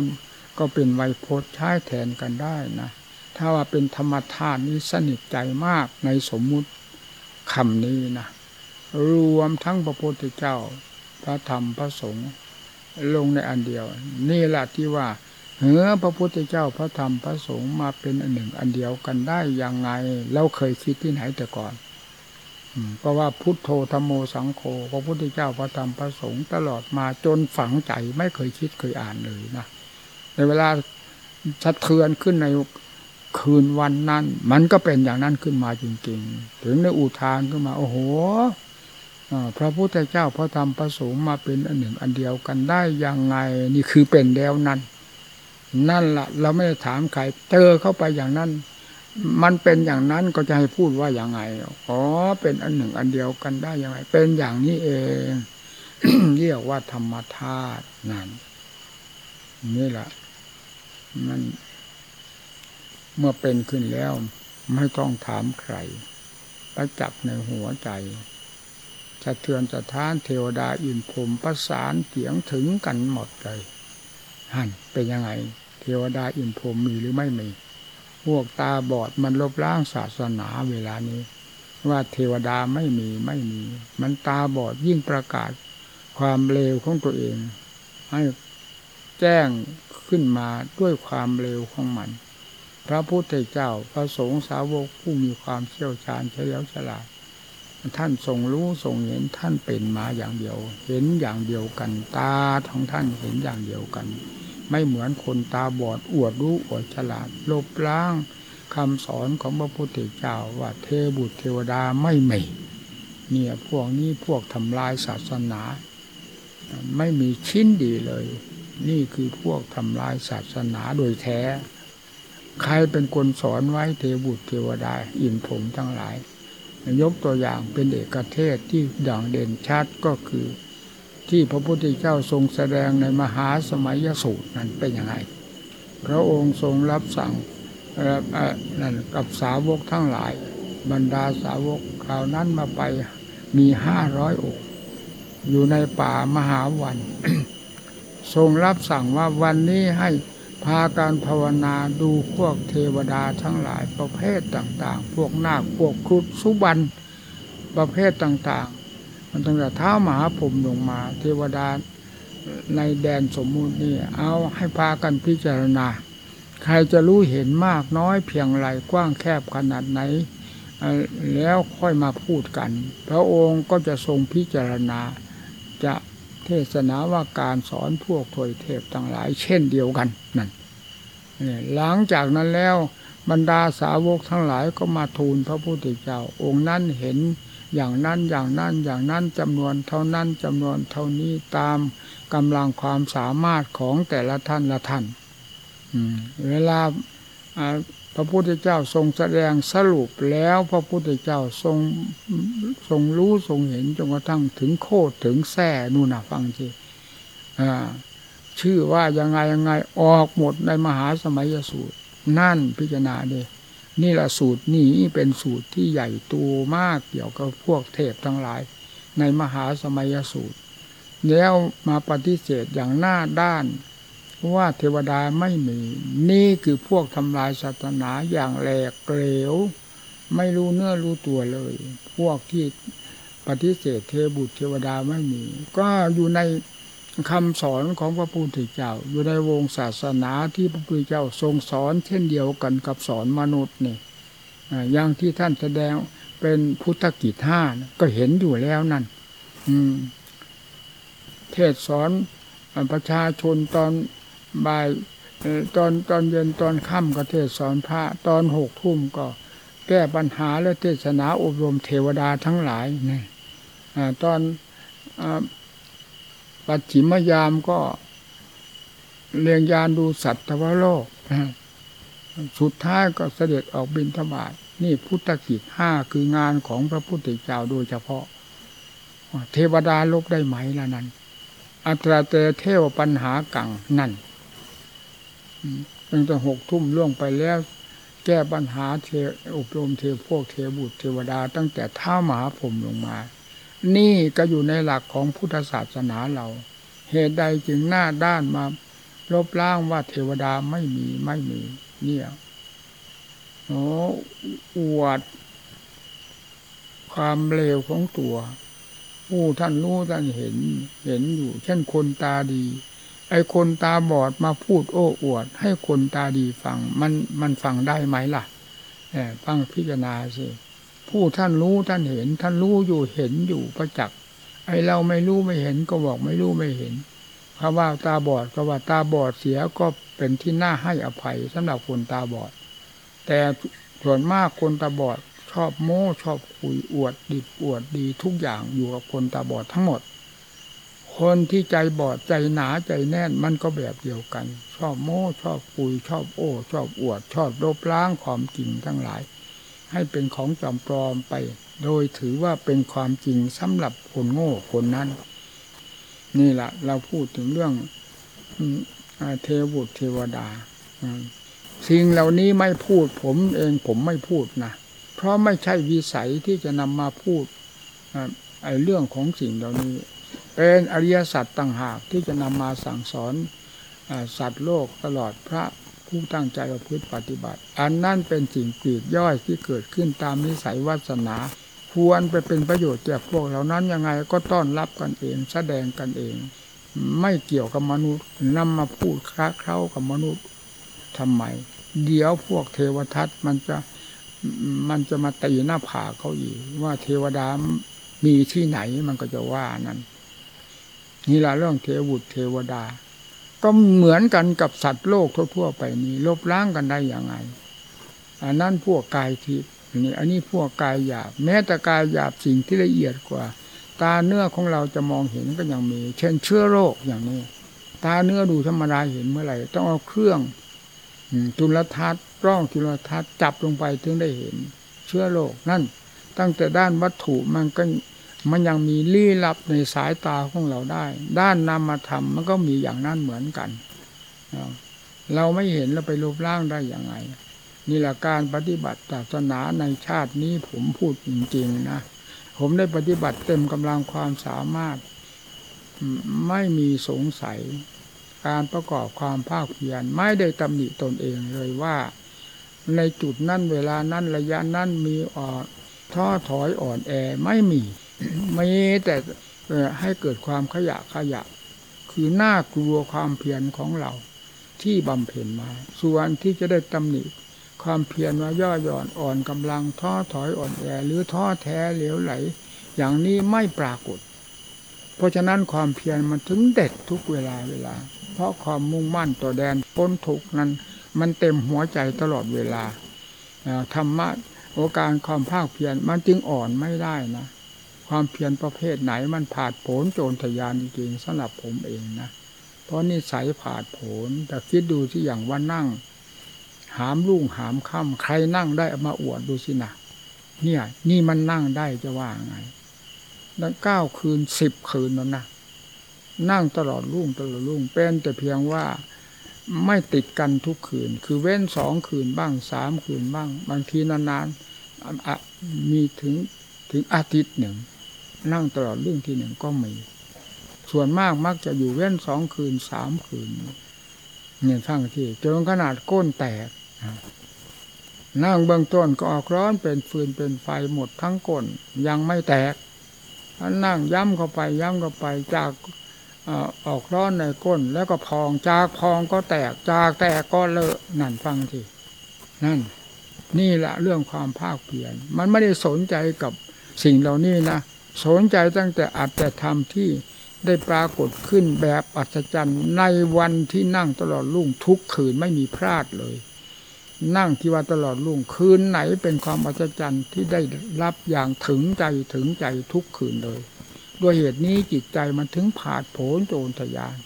A: ก็เป็นไวยพจน์ใช้แทนกันได้นะถ้าว่าเป็นธรรมธาตุนี้สนิทใจมากในสมมุติคำนี้นะรวมทั้งพระพุทธเจ้า พระธรรมพระสงฆ์ลงในอันเดียว นี่แหละที่ว่า เหือพระพุทธเจ้าพระธรรมพระสงฆ์มาเป็นอันหนึ่งอันเดียวกันได้ยังไง เราเคยคิดที่ไหนแต่ก่อนเพราะว่าพุทโธธรรมโมสังโฆพระพุทธเจ้าพระธรรมพระสงฆ์ตลอดมาจนฝังใจไม่เคยคิดเคยอ่านเลยนะในเวลาสะเทือนขึ้นในคืนวันนั้น มันก็เป็นอย่างนั้นขึ้นมาจริงๆ ถึงในอุทานขึ้นมาโอ้โหพระพุทธเจ้าพระธรรมพระสงฆ์มาเป็นอันหนึ่งอันเดียวกันได้ยังไงนี่คือเป็นแล้วนั้น นั่นละเราไม่ได้ถามใครเจอเข้าไปอย่างนั้น มันเป็นอย่างนั้นก็จะให้พูดว่าอย่างไงอ๋อเป็นอันหนึ่งอันเดียวกันได้ยังไง เป็นอย่างนี้เองเรียกว่าธรรมธาตุนั่นนี่แหละมันเมื่อเป็นขึ้นแล้ว ไม่ต้องถามใครประจับในหัวใจสะเทือนสะท้านเทวดาอินพรมประสานเสียงถึงกันหมดเลย ฮั่นเป็นยังไง เทวดาอินพรมมีหรือไม่มี พวกตาบอดมันลบล้างศาสนาเวลานี้ ว่าเทวดาไม่มีไม่มี มันตาบอดยิ่งประกาศความเลวของตัวเอง ให้แจ้งขึ้นมาด้วยความเร็วของมัน พระพุทธเจ้าพระสงฆ์สาวกผู้มีความเชี่ยวชาญเฉลียวฉลาด ท่านทรงรู้ทรงเห็นท่านเป็นมาอย่างเดียว เห็นอย่างเดียวกัน ตาของท่านเห็นอย่างเดียวกัน ไม่เหมือนคนตาบอดอวดรู้อวดฉลาดลบล้างคำสอนของพระพุทธเจ้าว่าเทบุตรเทวดาไม่มีเนี่ยพวกนี้พวกทำลายศาสนา ไม่มีชิ้นดีเลย นี่คือพวกทำลายศาสนาโดยแท้ ใครเป็นคนสอนไว้เทบุตรเทวดา อินผมทั้งหลาย ยกตัวอย่างเป็นเอกเทศที่ด่างเด่นชัดก็คือ ที่พระพุทธเจ้าทรงแสดงในมหาสมัยสูตรนั้นเป็นยังไง พระองค์ทรงรับสั่งนั่นกับสาวกทั้งหลาย บรรดาสาวกคราวนั้นมาไปมีห้าร้อยองค์อยู่ในป่ามหาวัน ทรงรับสั่งว่าวันนี้ให้ พาการภาวนาดูพวกเทวดาทั้งหลายประเภทต่างๆ พวกนาคพวกครุฑสุบันประเภทต่างๆ มันตั้งแต่เท้ามหาพรหมลงมา เทวดาในแดนสมมุตินี่เอาให้พากันพิจารณา ใครจะรู้เห็นมากน้อยเพียงไรกว้างแคบขนาดไหน แล้วค่อยมาพูดกัน พระองค์ก็จะทรงพิจารณาจะ ศนาว่าการสอนพวกถวยเทพทั้งหลาย เช่นเดียวกันนั่นหลังจากนั้นแล้วบรรดาสาวกทั้งหลายก็มาทูลพระพุทธเจ้า องค์นั้นเห็นอย่างนั้นอย่างนั้นอย่างนั้นจำนวนเท่านั้นจำนวนเท่านี้ตามกำลังความสามารถของแต่ละท่านละท่านอืมเวลาอ่า ระพุทธเจ้าทรงแสดงสรุปแล้วพระพุทธเจ้าทรงทรงรู้ทรงเห็นจนกระทั่งถึงโคตรถึงแท่นู่นนะฟังที่ชื่อว่ายังไงยังไงออกหมดในมหาสมัยสูตร นั่นพิจารณาเดนี่แหละสูตรนี้เป็นสูตรที่ใหญ่โตัวมากเกี่ยวกับพวกเทพทั้งหลาย ในมหาสมัยสูตร แล้วมาปฏิเสธอย่างหน้าด้าน ว่าเทวดาไม่มี นี่คือพวกทำลายศาสนาอย่างแหลกเกลว ไม่รู้เนื้อรู้ตัวเลย พวกที่ปฏิเสธเทบุตรเทวดาไม่มี ก็อยู่ในคำสอนของพระพุทธเจ้า อยู่ในวงศาสนาที่พระพุทธเจ้าทรงสอนเช่นเดียวกันกับสอนมนุษย์นี่อย่างที่ท่านแสดงเป็นพุทธกิจห้าก็เห็นอยู่แล้วนั่นเทศสอนประชาชนตอน บ่ายตอนตอนเย็นตอนค่ำก็เทศสอนพระ ตอนหกทุ่มก็แก้ปัญหาและเทศนาอบรมเทวดาทั้งหลายนี่ตอนปัจฉิมยามก็เรียงยานดูสัตว์วโลก สุดท้ายก็เสด็จออกบินธบาตนี่พุทธกิจห้าคืองานของพระพุทธเจ้าโดยเฉพาะ เทวดาลบได้ไหมล่ะนั้น อัตราเตเทวปัญหากังนั่น ตั้งแต่หกทุ่มล่วงไปแล้ว แก้ปัญหาเทอบรมเทพวกเทบุตรเทวดา ตั้งแต่เท้าหมาพรมลงมา นี่ก็อยู่ในหลักของพุทธศาสนาเรา เหตุใดจึงหน้าด้านมาลบล้างว่าเทวดาไม่มีไม่มีเนี่ยโอ้อวด ความเลวของตัว ผู้ท่านรู้ท่านเห็น เห็นอยู่ เช่นคนตาดี ไอ้คนตาบอดมาพูดโอ้อวด ให้คนตาดีฟังมันมันฟังได้ไหมล่ะแอบฟังพิจารณาสิผู้ท่านรู้ท่านเห็น ท่านรู้อยู่เห็นอยู่ประจักษ์ไอ้เราไม่รู้ไม่เห็นก็บอกไม่รู้ไม่เห็นคำว่าตาบอดก็ว่าตาบอดเสียก็เป็นที่น่าให้อภัยสำหรับคนตาบอด แต่ส่วนมากคนตาบอดชอบโม้ชอบคุยอวดดิบอวดดีทุกอย่างอยู่กับคนตาบอดทั้งหมด คนที่ใจบอดใจหนาใจแน่นมันก็แบบเดียวกัน ชอบโม้ชอบคุยชอบโอ้ ชอบอวด ชอบลบล้างความจริงทั้งหลาย ให้เป็นของจอมปลอมไป โดยถือว่าเป็นความจริงสำหรับคนโง่คนนั้น นี่แหละเราพูดถึงเรื่องเทวุตเทวดาสิ่งเหล่านี้ไม่พูดผมเองผมไม่พูดนะเพราะไม่ใช่วิสัยที่จะนำมาพูดไอ้เรื่องของสิ่งเหล่านี้ เป็นอริยสัจต่างหากที่จะนำมาสั่งสอนสัตว์โลกตลอดพระผู้ตั้งใจประพฤติปฏิบัติ อันนั่นเป็นสิ่งปลีกย่อยที่เกิดขึ้นตามนิสัยวาสนา ควรไปเป็นประโยชน์แก่พวกเหล่านั้นยังไงก็ต้อนรับกันเอง แสดงกันเอง ไม่เกี่ยวกับมนุษย์นำมาพูดคล้าเคล้ากับมนุษย์ทำไม เดี๋ยวพวกเทวทัตมันจะมันจะมาตีหน้าผาเขาอีก ว่าเทวดามีที่ไหนมันก็จะว่านั้น นี่ละเรื่องเทวุตเทวดา ก็เหมือนกันกับสัตว์โลกทั่วๆไปนี้ ลบล้างกันได้อย่างไงอันนั้นพวกกายทิพย์นี่อันนี้พวกกายหยาบ แม้แต่กายหยาบสิ่งที่ละเอียดกว่า ตาเนื้อของเราจะมองเห็นก็ยังมี เช่นเชื้อโรคอย่างนี้ ตาเนื้อดูธรรมดาเห็นเมื่อไหร่ ต้องเอาเครื่องจุลทัศน์ร่องจุลทัศน์จับลงไปถึงได้เห็น เชื้อโรคนั่นตั้งแต่ด้านวัตถุมันก็ มันยังมีลี้ลับในสายตาของเราได้ ด้านนามธรรมมันก็มีอย่างนั้นเหมือนกัน เราไม่เห็นเราไปลบล้างได้อย่างไงนี่แหละการปฏิบัติศาสนาในชาตินี้ผมพูดจริงๆนะผมได้ปฏิบัติเต็มกำลังความสามารถ ไม่มีสงสัย การประกอบความภาคเพียรไม่ได้ตำหนิตนเองเลยว่า ในจุดนั้นเวลานั้นระยะนั้นมีอ่อนท้อถอยอ่อนแอไม่มี ม่แต่ให้เกิดความขยะขยะ คือน้ากลัวความเพียรของเรา ที่บำเพ็ญมา ส่วนที่จะได้ตำหนิความเพียรว่าย่อหย่อนอ่อนกำลังท้อถอยอ่อนแอหรือท้อแท้เหลวไหล อย่างนี้ไม่ปรากฏ เพราะฉะนั้นความเพียรมันถึงเด็ดทุกเวลาเวลา เพราะความมุ่งมั่นต่อแดนพ้นทุกนั้น มันเต็มหัวใจตลอดเวลาธรรมะโอการความภาคเพียรมันจึงอ่อนไม่ได้นะ ความเพียรประเภทไหนมันผาดโผนโจรทยานจริงๆสำหรับผมเองนะเพราะนี่สายผาดโผนแต่คิดดูที่อย่างว่านั่ง หามลุ่งหามค่ำใครนั่งได้มาอวดดูสินะเนี่ย นี่มันนั่งได้จะว่าไงแล้วเก้าคืนสิบคืนแล้วนะนั่งตลอดรุ่งตลอดรุ่งเป็นแต่เพียงว่าไม่ติดกันทุกคืน คือเว้นสองคืนบ้างสามคืนบ้าง บางทีนานๆมีถึงถึงอาทิตย์หนึ่ง นั่งตลอดเรื่องที่หนึ่งก็มี ส่วนมากมักจะอยู่เว้นสองคืนสามคืนเนี่ยฟังที่จนขนาดก้นแตกนั่งเบื้องต้นก็ออกร้อนเป็นฟืนเป็นไฟหมดทั้งก้นยังไม่แตกนั่งย้ำเข้าไปย้ำเข้าไปจากอออกร้อนในก้น แล้วก็พองจากพองก็แตกจากแตกก็เลอะนั่นฟังทีนั่น นี่แหละเรื่องความภาคเปลี่ยนมันไม่ได้สนใจกับสิ่งเหล่านี้นะ สนใจตั้งแต่อัตธรรมที่ได้ปรากฏขึ้นแบบอัศจรรย์ในวันที่นั่งตลอดรุ่งทุกคืนไม่มีพลาดเลย นั่งที่ว่าตลอดรุ่งคืนไหนเป็นความอัศจรรย์ที่ได้รับอย่างถึงใจถึงใจทุกคืนเลย ด้วยเหตุนี้จิตใจมันถึงผาดโผนโจรทยาน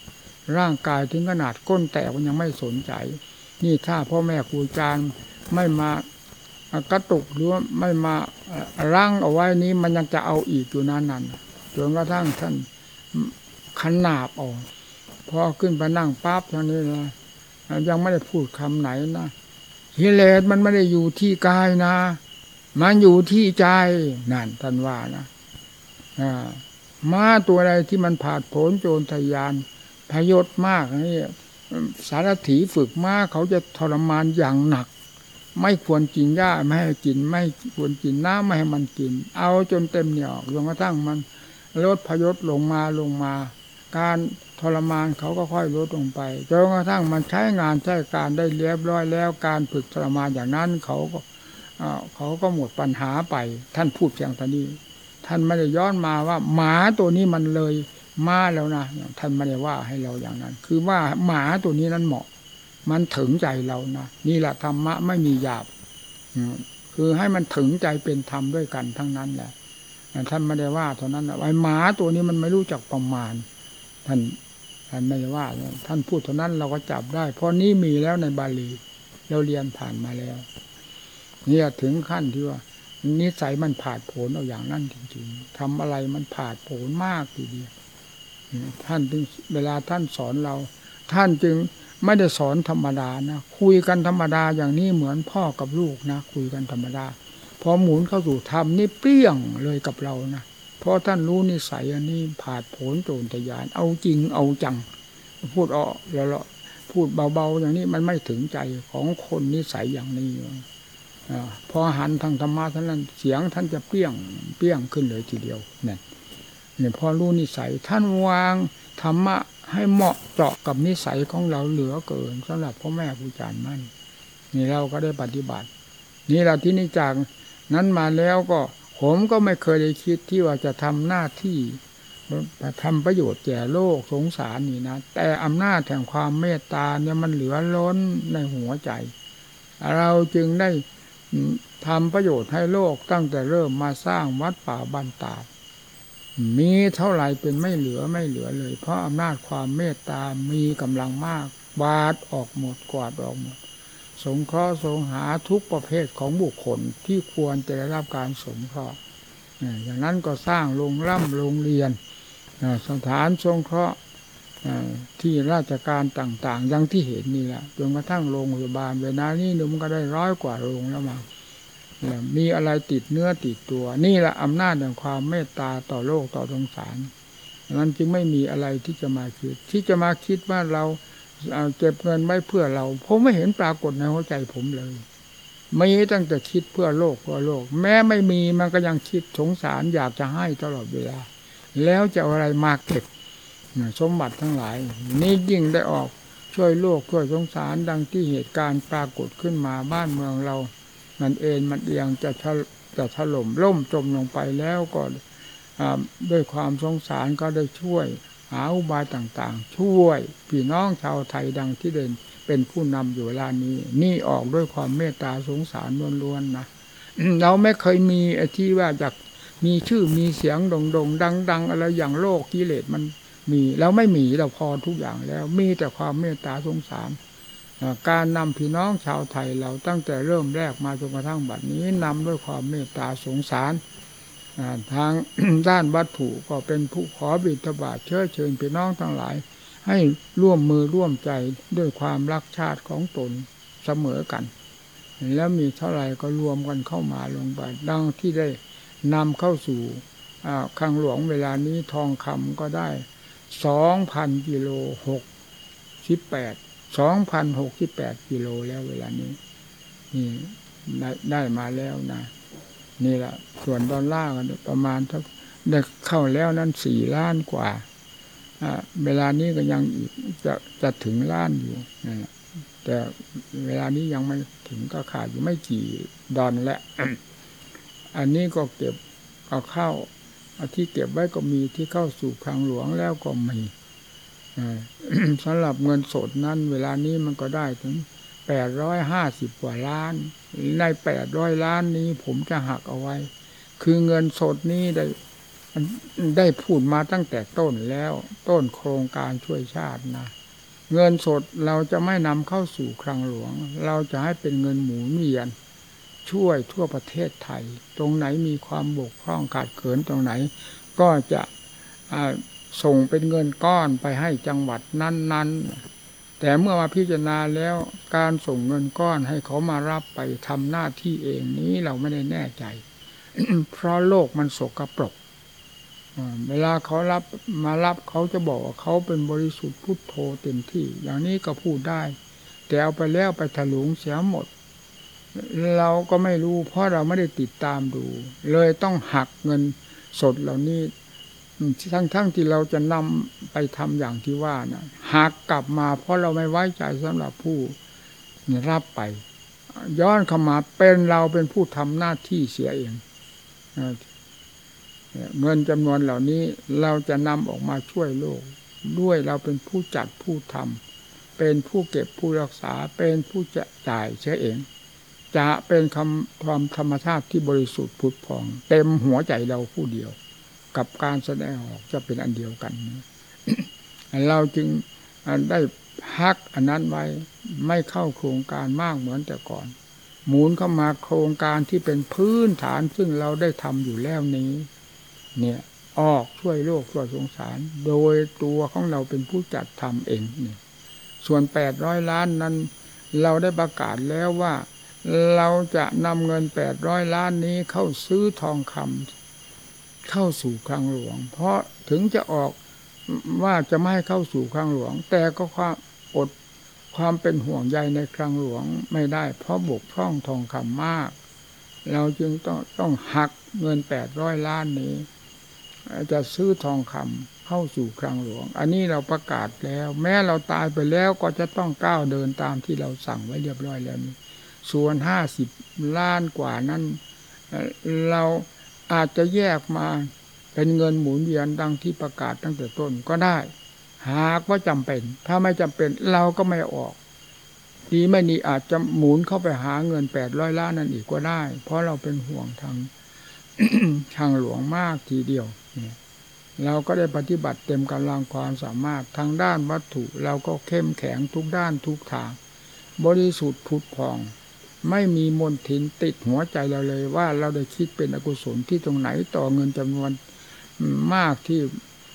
A: ร่างกายถึงขนาดก้นแตกมันยังไม่สนใจ นี่ถ้าพ่อแม่ครูอาจารย์ไม่มา กระตุกหรือว่าไม่มารั้งเอาไว้นี้มันยังจะเอาอีกอยู่นั้นนันจนกระทั่งท่านขนาบออกพอขึ้นไปนั่งปั๊บทางนี้นะยังไม่ได้พูดคำไหนนะกิเลสมันไม่ได้อยู่ที่กายนะ มันอยู่ที่ใจนั่นท่านว่านะม้าตัวใดที่มันผาดโผนโจรทยานพยศมากนี่สารถีฝึกม้าเขาจะทรมานอย่างหนัก ไม่ควรกินหญ้าไม่ให้กิน ไม่ควรกินน้ำไม่ให้มันกิน เอาจนเต็มเหนียวจนกระทั่งมันลดพยศลงมาลงมา การทรมานเขาก็ค่อยลดลงไปจนกระทั่งมันใช้งานใช้การได้เรียบร้อยแล้วการฝึกทรมานอย่างนั้นเขาก็เขาก็หมดปัญหาไป ท่านพูดเพียงตอนนี้ท่านไม่ได้ย้อนมาว่า หมาตัวนี้มันเลยมาแล้วนะท่านไม่ได้ว่าให้เราอย่างนั้น คือว่าหมาตัวนี้นั้นเหมาะ มันถึงใจเรานะนี่แหละธรรมะไม่มีหยาบคือให้มันถึงใจเป็นธรรมด้วยกันทั้งนั้นแหละท่านไม่ได้ว่าเท่านั้นไอ้หมาตัวนี้มันไม่รู้จักประมาณ ท่านท่านไม่ได้ว่าท่านพูดเท่านั้นเราก็จับได้ เพราะนี้มีแล้วในบาลีเราเรียนผ่านมาแล้วนี่ถึงขั้นที่ว่านิสัยมันผาดโผนเอาอย่างนั้นจริงๆทำอะไรมันผาดโผนมากทีเดียวท่านถึงเวลาท่านสอนเรา ท่านจึง ไม่ได้สอนธรรมดานะคุยกันธรรมดาอย่างนี้เหมือนพ่อกับลูกนะคุยกันธรรมดาพอหมุนเข้าสู่ธรรมนี่เปรี้ยงเลยกับเรานะเพราะท่านรู้นิสัยอันนี้ผาดโผนโจรทยาน เอาจริงเอาจัง พูดอ้อแล้วพูดเบาๆอย่างนี้มันไม่ถึงใจของคนนิสัยอย่างนี้อพอหันทางธรรมะท่านนั้นเสียงท่านจะเปรี้ยงเปรี้ยงขึ้นเลยทีเดียวเนี่ยเนี่ยพอรู้นิสัยท่านวางธรรมะ ให้เหมาะเจาะกับนิสัยของเราเหลือเกินสำหรับพ่อแม่ครูอาจารย์มั่นนี่เราก็ได้ปฏิบัติ นี่เราที่นี่จากนั้นมาแล้วก็ผมก็ไม่เคยได้คิดที่ว่าจะทำหน้าที่ทำประโยชน์แก่โลกสงสารนี่นะ แต่อำนาจแห่งความเมตตาเนี่ยมันเหลือล้นในหัวใจ เราจึงได้ทำประโยชน์ให้โลกตั้งแต่เริ่มมาสร้างวัดป่าบันตา มีเท่าไหร่เป็นไม่เหลือไม่เหลือเลย เพราะอำนาจความเมตตามีกำลังมาก บาดออกหมดกวาดออกหมด สงเคราะห์สงหาทุกประเภทของบุคคลที่ควรจะได้รับการสงเคราะห์อย่างนั้นก็สร้างโรงร่ำโรงเรียน สถานสงเคราะห์ที่ราชการต่างๆ อย่างที่เห็นนี่แหละจนกระทั่งโรงพยาบาลเวลานี้นุ่มก็ได้ร้อยกว่าโรงแล้วมา มีอะไรติดเนื้อติดตัว นี่แหละอำนาจแห่งความเมตตาต่อโลกต่อสงสารมันจึงไม่มีอะไรที่จะมาคิด ที่จะมาคิดว่าเราเก็บเงินไว้เพื่อเรา ผมไม่เห็นปรากฏในหัวใจผมเลย ไม่ตั้งแต่คิดเพื่อโลกเพื่อโลก แม้ไม่มีมันก็ยังคิดสงสารอยากจะให้ตลอดเวลา แล้วจะอะไรมาเก็บสมบัติทั้งหลาย นี่ยิ่งได้ออกช่วยโลกช่วยสงสารดังที่เหตุการณ์ปรากฏขึ้นมาบ้านเมืองเรา มันเอ็นมันเอียงจะจะถล่มล่มจมลงไปแล้วก็ด้วยความสงสารก็ได้ช่วย หาอุบายต่างๆ ช่วยพี่น้องชาวไทยดังที่เด่นเป็นผู้นำอยู่ลานี้ นี่ออกด้วยความเมตตาสงสารล้วนๆนะเราไม่เคยมีที่ว่าจากมีชื่อมีเสียงโด่งๆดัง ๆ อะไรอย่างโลกกิเลสมันมีเราไม่มีเราพอทุกอย่างแล้วมีแต่ความเมตตาสงสาร การนำพี่น้องชาวไทยเราตั้งแต่เริ่มแรกมาจนกระทั่งบัดนี้นำด้วยความเมตตาสงสารทางด้านวัตถุก็เป็นผู้ขอบิณฑบาตเชิญเชิญพี่น้องทั้งหลาย ให้ร่วมมือร่วมใจด้วยความรักชาติของตนเสมอกัน แล้วมีเท่าไหร่ก็รวมกันเข้ามาลงไปดังที่ได้นำเข้าสู่ข้างหลวงเวลานี้ทองคำก็ได้สองพันกิโลหกสิบแปด สองพันหกสิบแปดกิโลแล้วเวลานี้ นี่ได้ได้มาแล้วนะ นี่แหละ ส่วนดอลลาร์กันประมาณถ้าได้เข้าแล้วนั้นสี่ล้านกว่าเวลานี้ก็ยังอีกจะจะถึงล้านอยู่นแหละแต่เวลานี้ยังไม่ถึงก็ขาดอยู่ไม่กี่ดอนและ อันนี้ก็เก็บเอาเข้าที่เก็บไว้ก็มีที่เข้าสู่คลังหลวงแล้วก็มี สำหรับเงินสดนั้น เวลานี้มันก็ได้ถึงแปดร้อยห้าสิบกว่าล้าน ในแปดร้อยล้านนี้ผมจะหักเอาไว้ คือเงินสดนี้ได้ได้พูดมาตั้งแต่ต้นแล้วต้นโครงการช่วยชาตินะ เงินสดเราจะไม่นำเข้าสู่คลังหลวง เราจะให้เป็นเงินหมุนเวียน ช่วยทั่วประเทศไทย ตรงไหนมีความบกพร่องขาดเขินตรงไหน ก็จะ ส่งเป็นเงินก้อนไปให้จังหวัดนั้น ๆ แต่เมื่อมาพิจารณาแล้วการส่งเงินก้อนให้เขามารับไปทำหน้าที่เองนี้เราไม่ได้แน่ใจ เพราะโลกมันสกปรกเวลาเขารับมารับเขาจะบอกว่าเขาเป็นบริสุทธิ์พุทโธเต็มที่ อย่างนี้ก็พูดได้ แต่เอาไปแล้วไปถลุงเสียหมด เราก็ไม่รู้เพราะเราไม่ได้ติดตามดู เลยต้องหักเงินสดเหล่านี้ ทั้งทั้งที่เราจะนำไปทำอย่างที่ว่านะหักกลับมาเพราะเราไม่ไว้ใจสำหรับผู้รับไป ย้อนเข้ามาเป็นเราเป็นผู้ทำหน้าที่เสียเองเอ่อเงินจำนวนเหล่านี้เราจะนำออกมาช่วยโลก ด้วยเราเป็นผู้จัดผู้ทำเป็นผู้เก็บผู้รักษาเป็นผู้จะจ่ายเสียเอง จะเป็นคำความธรรมชาติที่บริสุทธิ์ผุดผ่อง เต็มหัวใจเราผู้เดียว กับการแสดงออกจะเป็นอันเดียวกัน เราจึงได้พักอันนั้นไว้ไม่เข้าโครงการมากเหมือนแต่ก่อน หมุนเข้ามาโครงการที่เป็นพื้นฐานซึ่งเราได้ทำอยู่แล้วนี้ เนี่ยออกช่วยโลกช่วยสงสาร โดยตัวของเราเป็นผู้จัดทำเองเนี่ยส่วนแปดร้อยล้านนั้น เราได้ประกาศแล้วว่า เราจะนำเงินแปดร้อยล้านนี้เข้าซื้อทองคำ เข้าสู่คลังหลวง เพราะถึงจะออกว่าจะไม่ให้เข้าสู่คลังหลวง แต่ก็ความอดความเป็นห่วงใยในคลังหลวงไม่ได้ เพราะบกพร่องทองคำมาก เราจึงต้องต้องหักเงินแปดร้อยล้านนี้จะซื้อทองคำเข้าสู่คลังหลวง อันนี้เราประกาศแล้ว แม้เราตายไปแล้วก็จะต้องก้าวเดินตามที่เราสั่งไว้เรียบร้อยแล้วนี้ส่วนห้าสิบล้านกว่านั้นเอ่อเรา อาจจะแยกมาเป็นเงินหมุนเวียนดังที่ประกาศตั้งแต่ต้นก็ได้ หากว่าจำเป็น ถ้าไม่จำเป็นเราก็ไม่ออกดีไม่ดีอาจจะหมุนเข้าไปหาเงินแปดร้อยล้านนั่นอีกก็ได้ เพราะเราเป็นห่วงทางทางหลวงมากทีเดียวเนี่ยเราก็ได้ปฏิบัติเต็มกำลังความสามารถทางด้านวัตถุ เราก็เข้มแข็งทุกด้านทุกทาง บริสุทธิ์ผุดผ่อง ไม่มีมนทินติดหัวใจเราเลย ว่าเราได้คิดเป็นอกุศลที่ตรงไหนต่อเงินจำนวนมากที่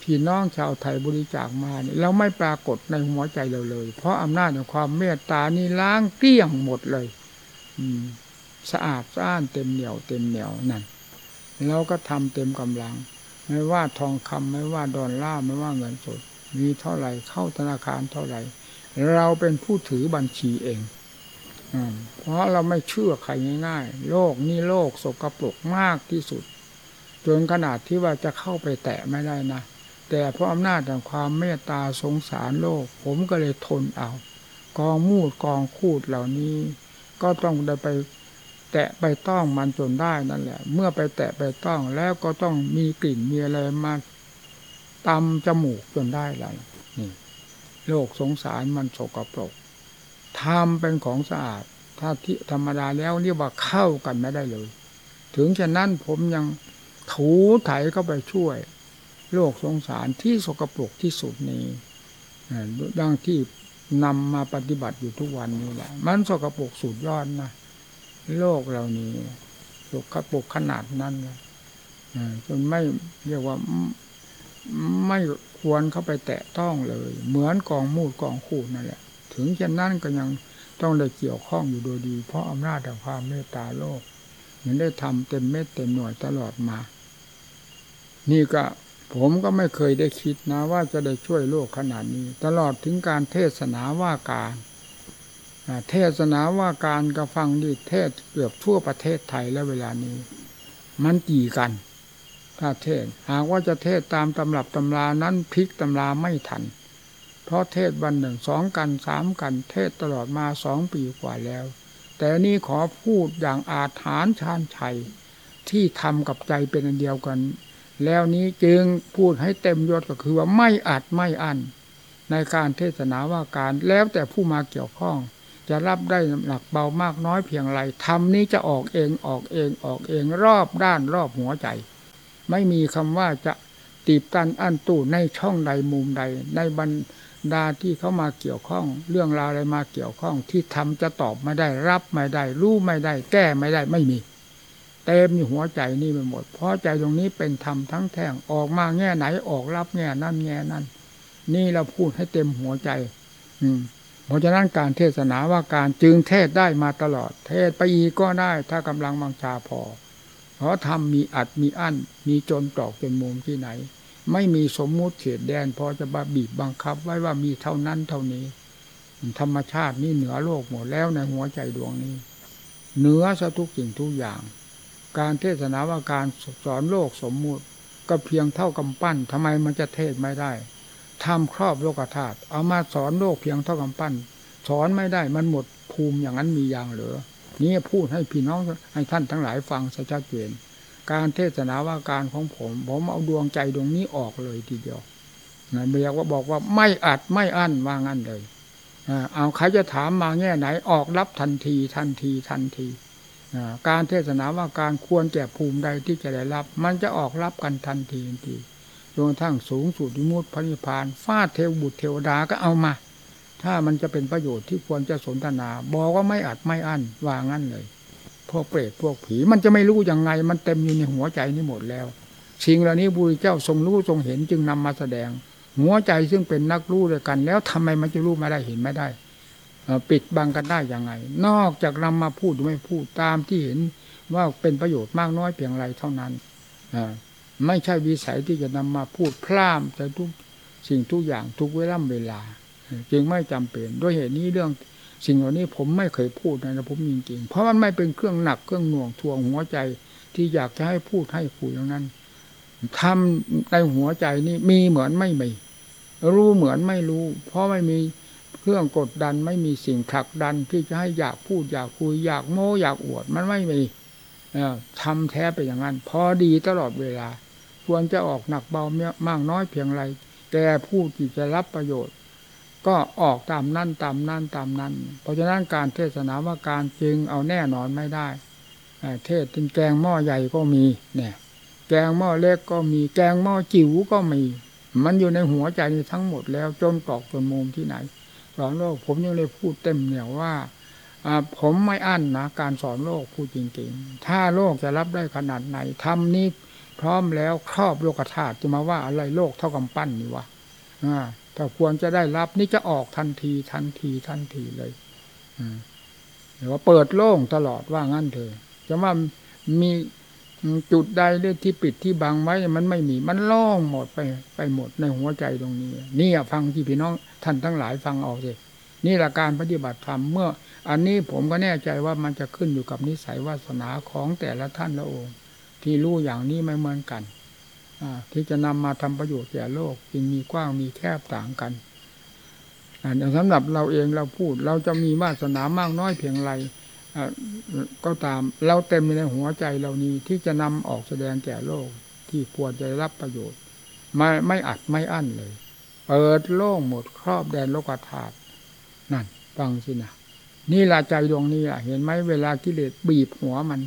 A: พี่น้องชาวไทยบริจาคมาเนี่ยเราไม่ปรากฏในหัวใจเราเลย เพราะอำนาจของความเมตตานี่ล้างเกลี้ยงหมดเลย อืม สะอาดสะอ้านเต็มเหนียวเต็มเหนียวนั่นเราก็ทำเต็มกำลัง ไม่ว่าทองคำไม่ว่าดอลลาร์ไม่ว่าเงินสดมีเท่าไหร่เข้าธนาคารเท่าไหร่ เราเป็นผู้ถือบัญชีเอง เพราะเราไม่เชื่อใครง่ายๆ โลกนี่โลกสกปรกมากที่สุด จนขนาดที่ว่าจะเข้าไปแตะไม่ได้นะ แต่เพราะอำนาจแห่งความเมตตาสงสารโลก ผมก็เลยทนเอา กองมูดกองคูดเหล่านี้ ก็ต้องได้ไปแตะไปต้องมันจนได้นั่นแหละ เมื่อไปแตะไปต้องแล้วก็ต้องมีกลิ่นมีอะไรมาตำจมูกจนได้แล้วนี่โลกสงสารมันสกปรก ทำเป็นของสะอาด ถ้าที่ธรรมดาแล้วเรียกว่าเข้ากันไม่ได้เลย ถึงฉะนั้นผมยังถูไถเข้าไปช่วย โลกสงสารที่สกปรกที่สุดนี่ดังที่นำมาปฏิบัติอยู่ทุกวันนี้แหละ มันสกปรกสุดยอดนะโลกเหล่านี้สกปรกขนาดนั้นนะจนไม่เรียกว่าไม่ควรเข้าไปแตะต้องเลย เหมือนกองมูดกองขูดนั่นแหละ ถึงเช่นนั้นก็ยังต้องได้เกี่ยวข้องอยู่โดยดี เพราะอำนาจแห่งความเมตตาโลกยังได้ทำเต็มเม็ดเต็มหน่วยตลอดมา นี่ก็ผมก็ไม่เคยได้คิดนะว่าจะได้ช่วยโลกขนาดนี้ ตลอดถึงการเทศนาว่าการเทศนาว่าการก็ฟังดิเทศเกือบทั่วประเทศไทยแล้วเวลานี้ มันกี่กันถ้าเทศ หากว่าจะเทศตามตำรับตำรานั้นพลิกตำราไม่ทัน เพราะเทศวันหนึ่งสองกันสามกันเทศตลอดมาสองปีกว่าแล้ว แต่นี่ขอพูดอย่างอาถรรพ์ชาญชัย ที่ทำกับใจเป็นอันเดียวกัน แล้วนี้จึงพูดให้เต็มยศก็คือว่าไม่อัดไม่อั้นในการเทศนาว่าการแล้วแต่ผู้มาเกี่ยวข้อง จะรับได้หนักเบามากน้อยเพียงไรทำนี้จะออกเองออกเองออกเองรอบด้านรอบหัวใจ ไม่มีคำว่าจะตีบตันอั้นตู้ในช่องใดมุมใดในบรร ดาที่เขามาเกี่ยวข้อง เรื่องราวอะไรมาเกี่ยวข้อง ที่ทำจะตอบไม่ได้รับไม่ได้ รู้ไม่ได้ แก้ไม่ได้ไม่มี เต็มอยู่หัวใจนี่ไปหมด เพราะใจตรงนี้เป็นธรรมทั้งแท่งออกมาแง่ไหนออกรับแง่นั่นแง่นั่นนี่เราพูดให้เต็มหัวใจ อืมเพราะฉะนั้นการเทศนาว่าการจึงเทศได้มาตลอด เทศไปอีกก็ได้ ถ้ากำลังบังชาพอเพราะทำมีอัดมีอั้นมีจนตรอกจนมุมที่ไหน ไม่มีสมมุติเขตแดนพอจะบาบีบบังคับ ไว้ว่ามีเท่านั้นเท่านี้ ธรรมชาตินี่เหนือโลกหมดแล้วในหัวใจดวงนี้ เหนือซะทุกสิ่งทุกอย่าง การเทศนาว่าการสอนโลกสมมุติ ก็เพียงเท่ากำปั้นทำไมมันจะเทศไม่ได้ทำครอบโลกธาตุเอามาสอนโลกเพียงเท่ากำปั้น สอนไม่ได้มันหมดภูมิอย่างนั้นมีอย่างเหลือนี่พูดให้พี่น้องให้ท่านทั้งหลายฟังชัดเจน การเทศนาว่าการของผม ผมเอาดวงใจดวงนี้ออกเลยทีเดียวนะเบียกว่าบอกว่าไม่อัดไม่อั้นว่างั้นเลยเอาใครจะถามมาแง่ไหนออกรับทันทีทันทีทันทีการเทศนาว่าการควรแก่ภูมิใดที่จะได้รับ มันจะออกรับกันทันทีทันทีจนกระทั่งสูงสุดวิมุตพระนิพพานฟาดเทวบุตรเทวดาก็เอามา ถ้ามันจะเป็นประโยชน์ที่ควรจะสนทนา บอกว่าไม่อัดไม่อั้นว่างั้นเลย พวกเปรตพวกผี มันจะไม่รู้ยังไง มันเต็มอยู่ในหัวใจนี่หมดแล้ว สิ่งเหล่านี้บุรีเจ้าทรงรู้ทรงเห็นจึงนำมาแสดง หัวใจซึ่งเป็นนักรู้ด้วยกัน แล้วทำไมมันจะรู้ไม่ได้เห็นไม่ได้ปิดบังกันได้ยังไง นอกจากนำมาพูดไม่พูดตามที่เห็นว่าเป็นประโยชน์มากน้อยเพียงไรเท่านั้นไม่ใช่วิสัยที่จะนำมาพูดพร่ำแต่ทุกสิ่งทุกอย่างทุกเวลาเวลา จึงไม่จำเป็นด้วยเหตุนี้เรื่อง สิ่งเหล่านี้ผมไม่เคยพูดนะผมจริงๆเพราะมันไม่เป็นเครื่องหนักเครื่องหน่วงทวงหัวใจที่อยากจะให้พูดให้คุยอย่างนั้นทำในหัวใจนี่มีเหมือนไม่มีรู้เหมือนไม่รู้ เพราะไม่มีเครื่องกดดันไม่มีสิ่งผลักดันที่จะให้อยากพูดอยากคุยอยากโม้อยากอวด มันไม่มีทำแท้ไปอย่างนั้น พอดีตลอดเวลา ควรจะออกหนักเบามากน้อยเพียงไรแกผู้ที่จะรับประโยชน์ ก็ออกตามนั่นตามนั่นตามนั้นเพราะฉะนั้นการเทศนาว่าการจึงเอาแน่นอนไม่ได้เทศเป็นแกงหม้อใหญ่ก็มีเนี่ยแกงหม้อเล็กก็มีแกงหม้อจิ๋วก็มี มันอยู่ในหัวใจนี้ทั้งหมดแล้วจนตอกจนมุมที่ไหนสอนโลกผมยังเลยพูดเต็มเหนียวว่าผมไม่อั้นนะการสอนโลกพูดจริงๆ ถ้าโลกจะรับได้ขนาดไหนทำนี้พร้อมแล้วครอบโลกธาตุจะมาว่าอะไรโลกเท่ากับปั้นนี่วะ ถ้าควรจะได้รับนี่จะออกทันทีทันทีทันทีเลยหรือว่าเปิดโล่งตลอดว่างั้นเถอะจะว่ามีจุดใดที่ปิดที่บังไว้ มันไม่มีมันโล่งหมดไปไปหมดในหัวใจตรงนี้นี่ฟังที่พี่น้องท่านทั้งหลายฟังออกสินี่หละการปฏิบัติธรรมเมื่อ อันนี้ผมก็แน่ใจว่ามันจะขึ้นอยู่กับนิสัยวาสนาของแต่ละท่านละองค์ ที่รู้อย่างนี้ไม่เหมือนกัน ที่จะนำมาทำประโยชน์แก่โลกจึงมีกว้างมีแคบต่างกันสำหรับเราเองเราพูด เราจะมีวาสนามากน้อยเพียงไรก็ตามเราเต็มในหัวใจเรานี้ที่จะนำออกแสดงแก่โลกที่ควรจะรับประโยชน์ ไม่ไม่อัดไม่อั้นเลย เปิดโล่งหมดครอบแดนโลกธาตุนั่น ฟังสินะนี่ละใจดวงนี้เห็นไหมเวลากิเลสบีบหัวมัน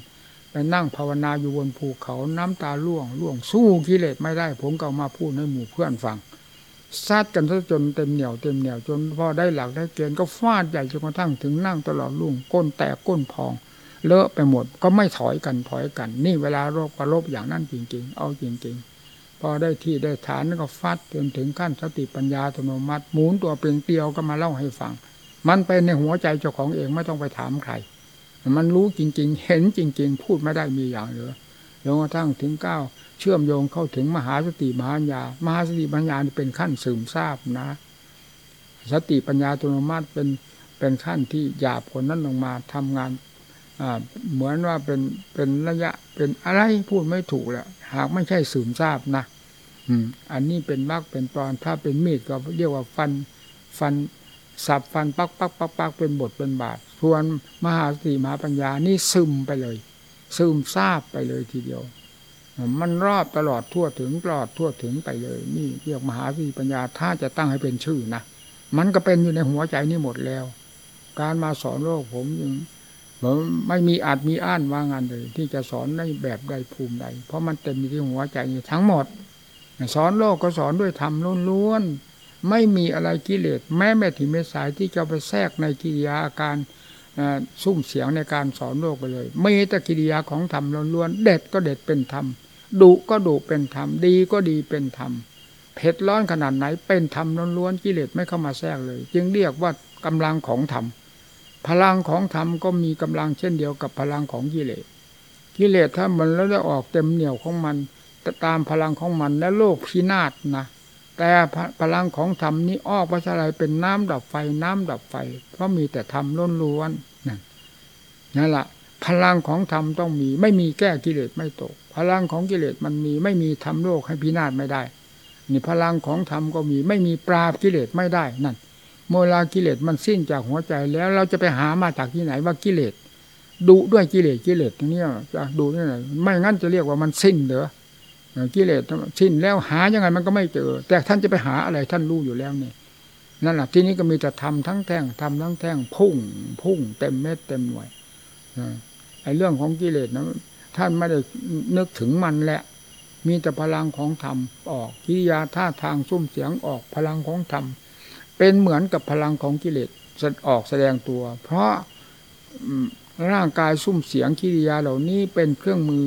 A: ไปนั่งภาวนาอยู่บนภูเขาน้ำตาล่วงล่วงสู้กิเลสไม่ได้ ผมก็มาพูดให้หมู่เพื่อนฟังซัดกันซะจนเต็มเหนียวเต็มเหนียวจนพอได้หลักได้เกณฑ์ก็ฟาดใหญ่จนกระทั่งถึงนั่งตลอดลุ่งก้นแตกก้นพอง เลอะไปหมดก็ไม่ถอยกันถอยกัน นี่เวลาโรคประลบอย่างนั้นจริง ๆ เอาจริง ๆ พอได้ที่ได้ฐานก็ฟาดจนถึงขั้นสติปัญญาอัตโนมัติหมุนตัวเปลี่ยนเตียวก็มาเล่าให้ฟัง มันเป็นในหัวใจเจ้าของเองไม่ต้องไปถามใคร มันรู้จริง ๆ เห็นจริง ๆ พูดไม่ได้มีอย่างเหลือจนกระทั่งถึงเก้าเชื่อมโยงเข้าถึงมหาสติมหาญามหาสติปัญญาเป็นขั้นซึมซาบนะ สติปัญญาอัตโนมัติเป็นเป็นขั้นที่หยาบคนนั้นลงมาทำงานเหมือนว่าเป็นเป็นระยะเป็นอะไรพูดไม่ถูกแหละหากไม่ใช่สืมทราบนะอืมอันนี้เป็นมรรคเป็นตอนถ้าเป็นมีดก็เรียกว่าฟันฟัน สับฟันปักปักปักปักเป็นบทเป็นบาทส่วนมหาสติมหาปัญญานี่ซึมไปเลย ซึมทราบไปเลยทีเดียว มันรอบตลอดทั่วถึงตลอดทั่วถึงไปเลย นี่เรียกมหาสติปัญญาถ้าจะตั้งให้เป็นชื่อนะมันก็เป็นอยู่ในหัวใจนี่หมดแล้ว การมาสอนโลกผมยังผมไม่มีอาจมีอ่านว่างานเลย ที่จะสอนในแบบใดภูมิใด เพราะมันเต็มอยู่ที่หัวใจนี่ทั้งหมด สอนโลกก็สอนด้วยธรรมล้วนๆ ไม่มีอะไรกิเลสแม้แม้ที่เมสายที่จะไปแทรกในกิริยาอาการซุ้มเสียงในการสอนโลกไปเลยมีแต่กิริยาของธรรมล้วนๆเด็ดก็เด็ดเป็นธรรมดุก็ดุเป็นธรรมดีก็ดีเป็นธรรมเผ็ดร้อนขนาดไหนเป็นธรรมล้วนๆกิเลสไม่เข้ามาแทรกเลย จึงเรียกว่ากำลังของธรรมพลังของธรรมก็มีกำลังเช่นเดียวกับพลังของกิเลสกิเลสถ้ามันแล้วได้ออกเต็มเหนี่ยวของมันตามพลังของมันและโลกพินาศนะ แต่พลังของธรรมนี้ออกมาอะไรเป็นน้ำดับไฟน้ำดับไฟ เพราะมีแต่ธรรมล้นล้วนนั่นนั่นแหละพลังของธรรมต้องมี ไม่มีแก้กิเลสไม่ตก พลังของกิเลสมันมี ไม่มีทำโลกให้พินาศไม่ได้นี่พลังของธรรมก็มี ไม่มีปราบกิเลสไม่ได้นั่นเมื่อลากิเลสมันสิ้นจากหัวใจแล้วเราจะไปหามาจากที่ไหนว่ากิเลสดุด้วยกิเลสกิเลสตรงนี้จะดูนี่ไหนไม่งั้นจะเรียกว่ามันสิ้นเหรอ กิเลสสิ้นแล้วหายังไงมันก็ไม่เจอ แต่ท่านจะไปหาอะไรท่านรู้อยู่แล้วนี่นั่นแหละที่นี้ก็มีแต่ทำทั้งแท่งทำทั้งแท่งพุ่ง พุ่งเต็มเม็ดเต็มหน่วยไอ้เรื่องของกิเลสนะท่านไม่ได้นึกถึงมันแหละ มีแต่พลังของธรรมออกกิริยาท่าทางซุ้มเสียงออกพลังของธรรมเป็นเหมือนกับพลังของกิเลสออกแสดงตัว เพราะร่างกายซุ้มเสียงกิริยาเหล่านี้เป็นเครื่องมือ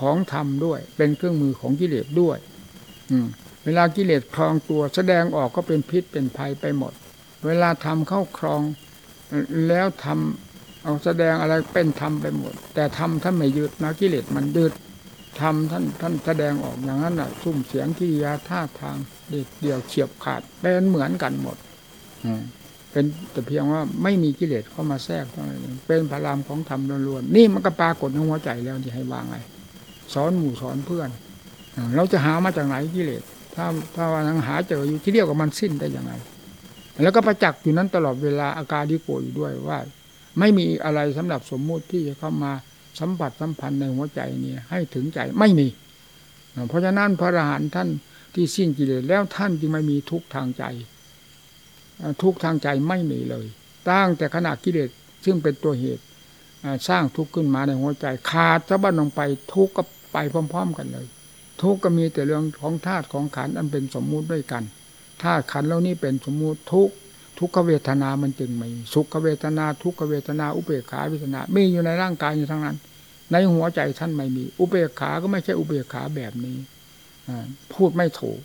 A: ของธรรมด้วย เป็นเครื่องมือของกิเลสด้วย อืเวลากิเลสครองตัวแสดงออกก็เป็นพิษเป็นภัยไปหมด เวลาทำเข้าครอง แล้วทำเอาแสดงอะไรเป็นธรรมไปหมด แต่ทำท่านไม่ยึดนะกิเลสมันยึดทำท่านท่านแสดงออกอย่างนั้นน่ะซุ่มเสียงกิริยาท่าทางเด็ดเดี่ยวเฉียบขาดเป็นเหมือนกันหมดอืเป็นแต่เพียงว่าไม่มีกิเลสเข้ามาแทรกเท่านั้นเป็นพลังของธรรมล้วนๆนี่มันก็ปรากฏในหัวใจแล้วที่ให้วางไง สอนหมู่สอนเพื่อน เราจะหามาจากไหนกิเลสถ้าถ้าว่านังหาเจออยู่ที่เรียวกว่ามันสิ้นได้ยังไง แล้วก็ประจักษ์อยู่นั้นตลอดเวลาอาการดิโกอยู่ด้วยว่า ไม่มีอะไรสำหรับสมมุติที่จะเข้ามาสัมผัสสัมพันธ์ในหัวใจนี่ให้ถึงใจไม่มี เพราะฉะนั้นพระอรหันต์ท่านที่สิ้นกิเลสแล้วท่านจึงไม่มีทุกทางใจ ทุกทางใจไม่มีเลยตั้งแต่ขณะกิเลสซึ่งเป็นตัวเหตุสร้างทุกข์ขึ้นมาในหัวใจ ขาดสะบั้นลงไปทุกข์ก็ ไปพร้อม ๆ กันเลย ทุกข์ก็มีแต่เรื่องของธาตุของขันอันเป็นสมมุติด้วยกันธาตุขันแล้วนี่เป็นสมมุติทุกทุกขเวทนามันจึงมีสุขเวทนา ทุกขเวทนา อุเบกขาเวทนา มีอยู่ในร่างกายอยู่ทั้งนั้น ในหัวใจท่านไม่มี อุเบกขาก็ไม่ใช่อุเบกขาแบบนี้พูดไม่ถูก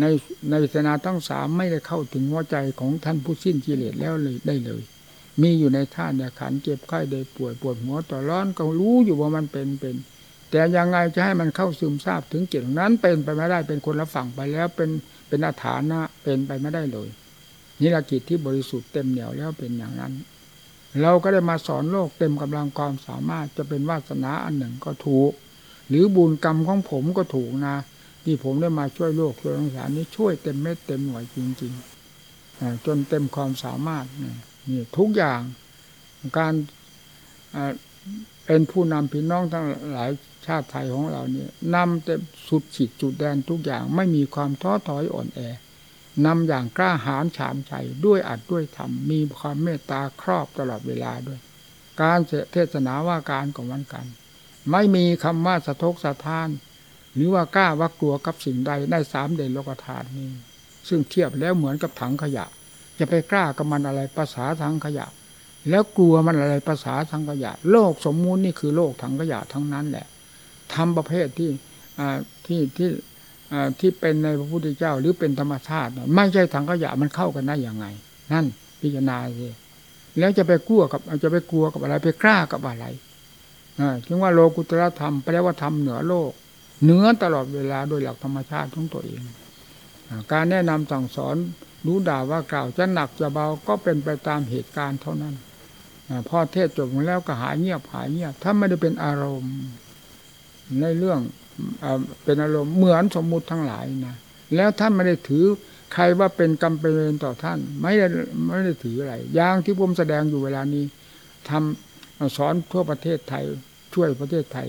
A: ในในเวทนาทั้งสามไม่ได้เข้าถึงหัวใจของท่านผู้สิ้นกิเลสแล้วเลยได้เลย มีอยู่ในท่านเนี่ยขันเจ็บไข้ได้ป่วยปวดหัวต่อร้อนก็รู้อยู่ว่ามันเป็นเป็น แต่ยังไงจะให้มันเข้าซึมซาบถึงจิตนั้นเป็นไปไม่ได้เป็นคนละฝั่งไปแล้วเป็นเป็นอาถานะเป็นไปไม่ได้เลยนิรกิจที่บริสุทธิ์เต็มเหนียวแล้วเป็นอย่างนั้น เราก็ได้มาสอนโลกเต็มกำลังความสามารถจะเป็นวาสนาอันหนึ่งก็ถูก หรือบุญกรรมของผมก็ถูกนะที่ผมได้มาช่วยโลกช่วยสงสารนี้ช่วยเต็มเม็ดเต็มหน่วยจริงๆจนเต็มความสามารถนี่ทุกอย่างการ เป็นผู้นำพี่น้องทั้งหลายชาติไทยของเราเนี่ยนำเต็มสุดขีดจุดแดนทุกอย่างไม่มีความท้อถอยอ่อนแอนำอย่างกล้าหาญฉามใจด้วยอัดด้วยธรรมมีความเมตตาครอบตลอดเวลาด้วย การเทศนาว่าการของวันกัน ไม่มีคำว่าสะทกสะท้าน หรือว่ากล้าว่ากลัวกับสิ่งใดได้สามเด่นโลกธาตุนี้ ซึ่งเทียบแล้วเหมือนกับถังขยะ จะไปกล้ากับมันอะไรภาษาถังขยะ แล้วกลัวมันอะไรภาษาถังขยะ โลกสมมุตินี่คือโลกถังขยะทั้งนั้นแหละทำประเภทที่ที่ที่ที่เป็นในพระพุทธเจ้า หรือเป็นธรรมชาติไม่ใช่ถังขยะมันเข้ากันได้อย่างไง นั่นพิจารณาสิแล้วจะไปกลัวกับจะไปกลัวกับอะไรไปกล้ากับอะไรถึงว่าโลกุตระธรรมแปลว่าธรรมเหนือโลกเหนือตลอดเวลาโดยหลักธรรมชาติของตัวเองการแนะนำสั่งสอนรู้ด่าว่ากล่าวจะหนักจะเบาก็เป็นไปตามเหตุการณ์เท่านั้น พอเทศจบแล้วก็หายเงียบหายเงียบ ถ้าไม่ได้เป็นอารมณ์ ในเรื่องเป็นอารมณ์เหมือนสมมุติทั้งหลายนะแล้วท่านไม่ได้ถือใครว่าเป็นกรรมเป็นเวรต่อท่าน ไม่ได้ไม่ได้ถืออะไรอย่างที่ผมแสดงอยู่เวลานี้ทำสอนทั่วประเทศไทย ช่วยประเทศไทย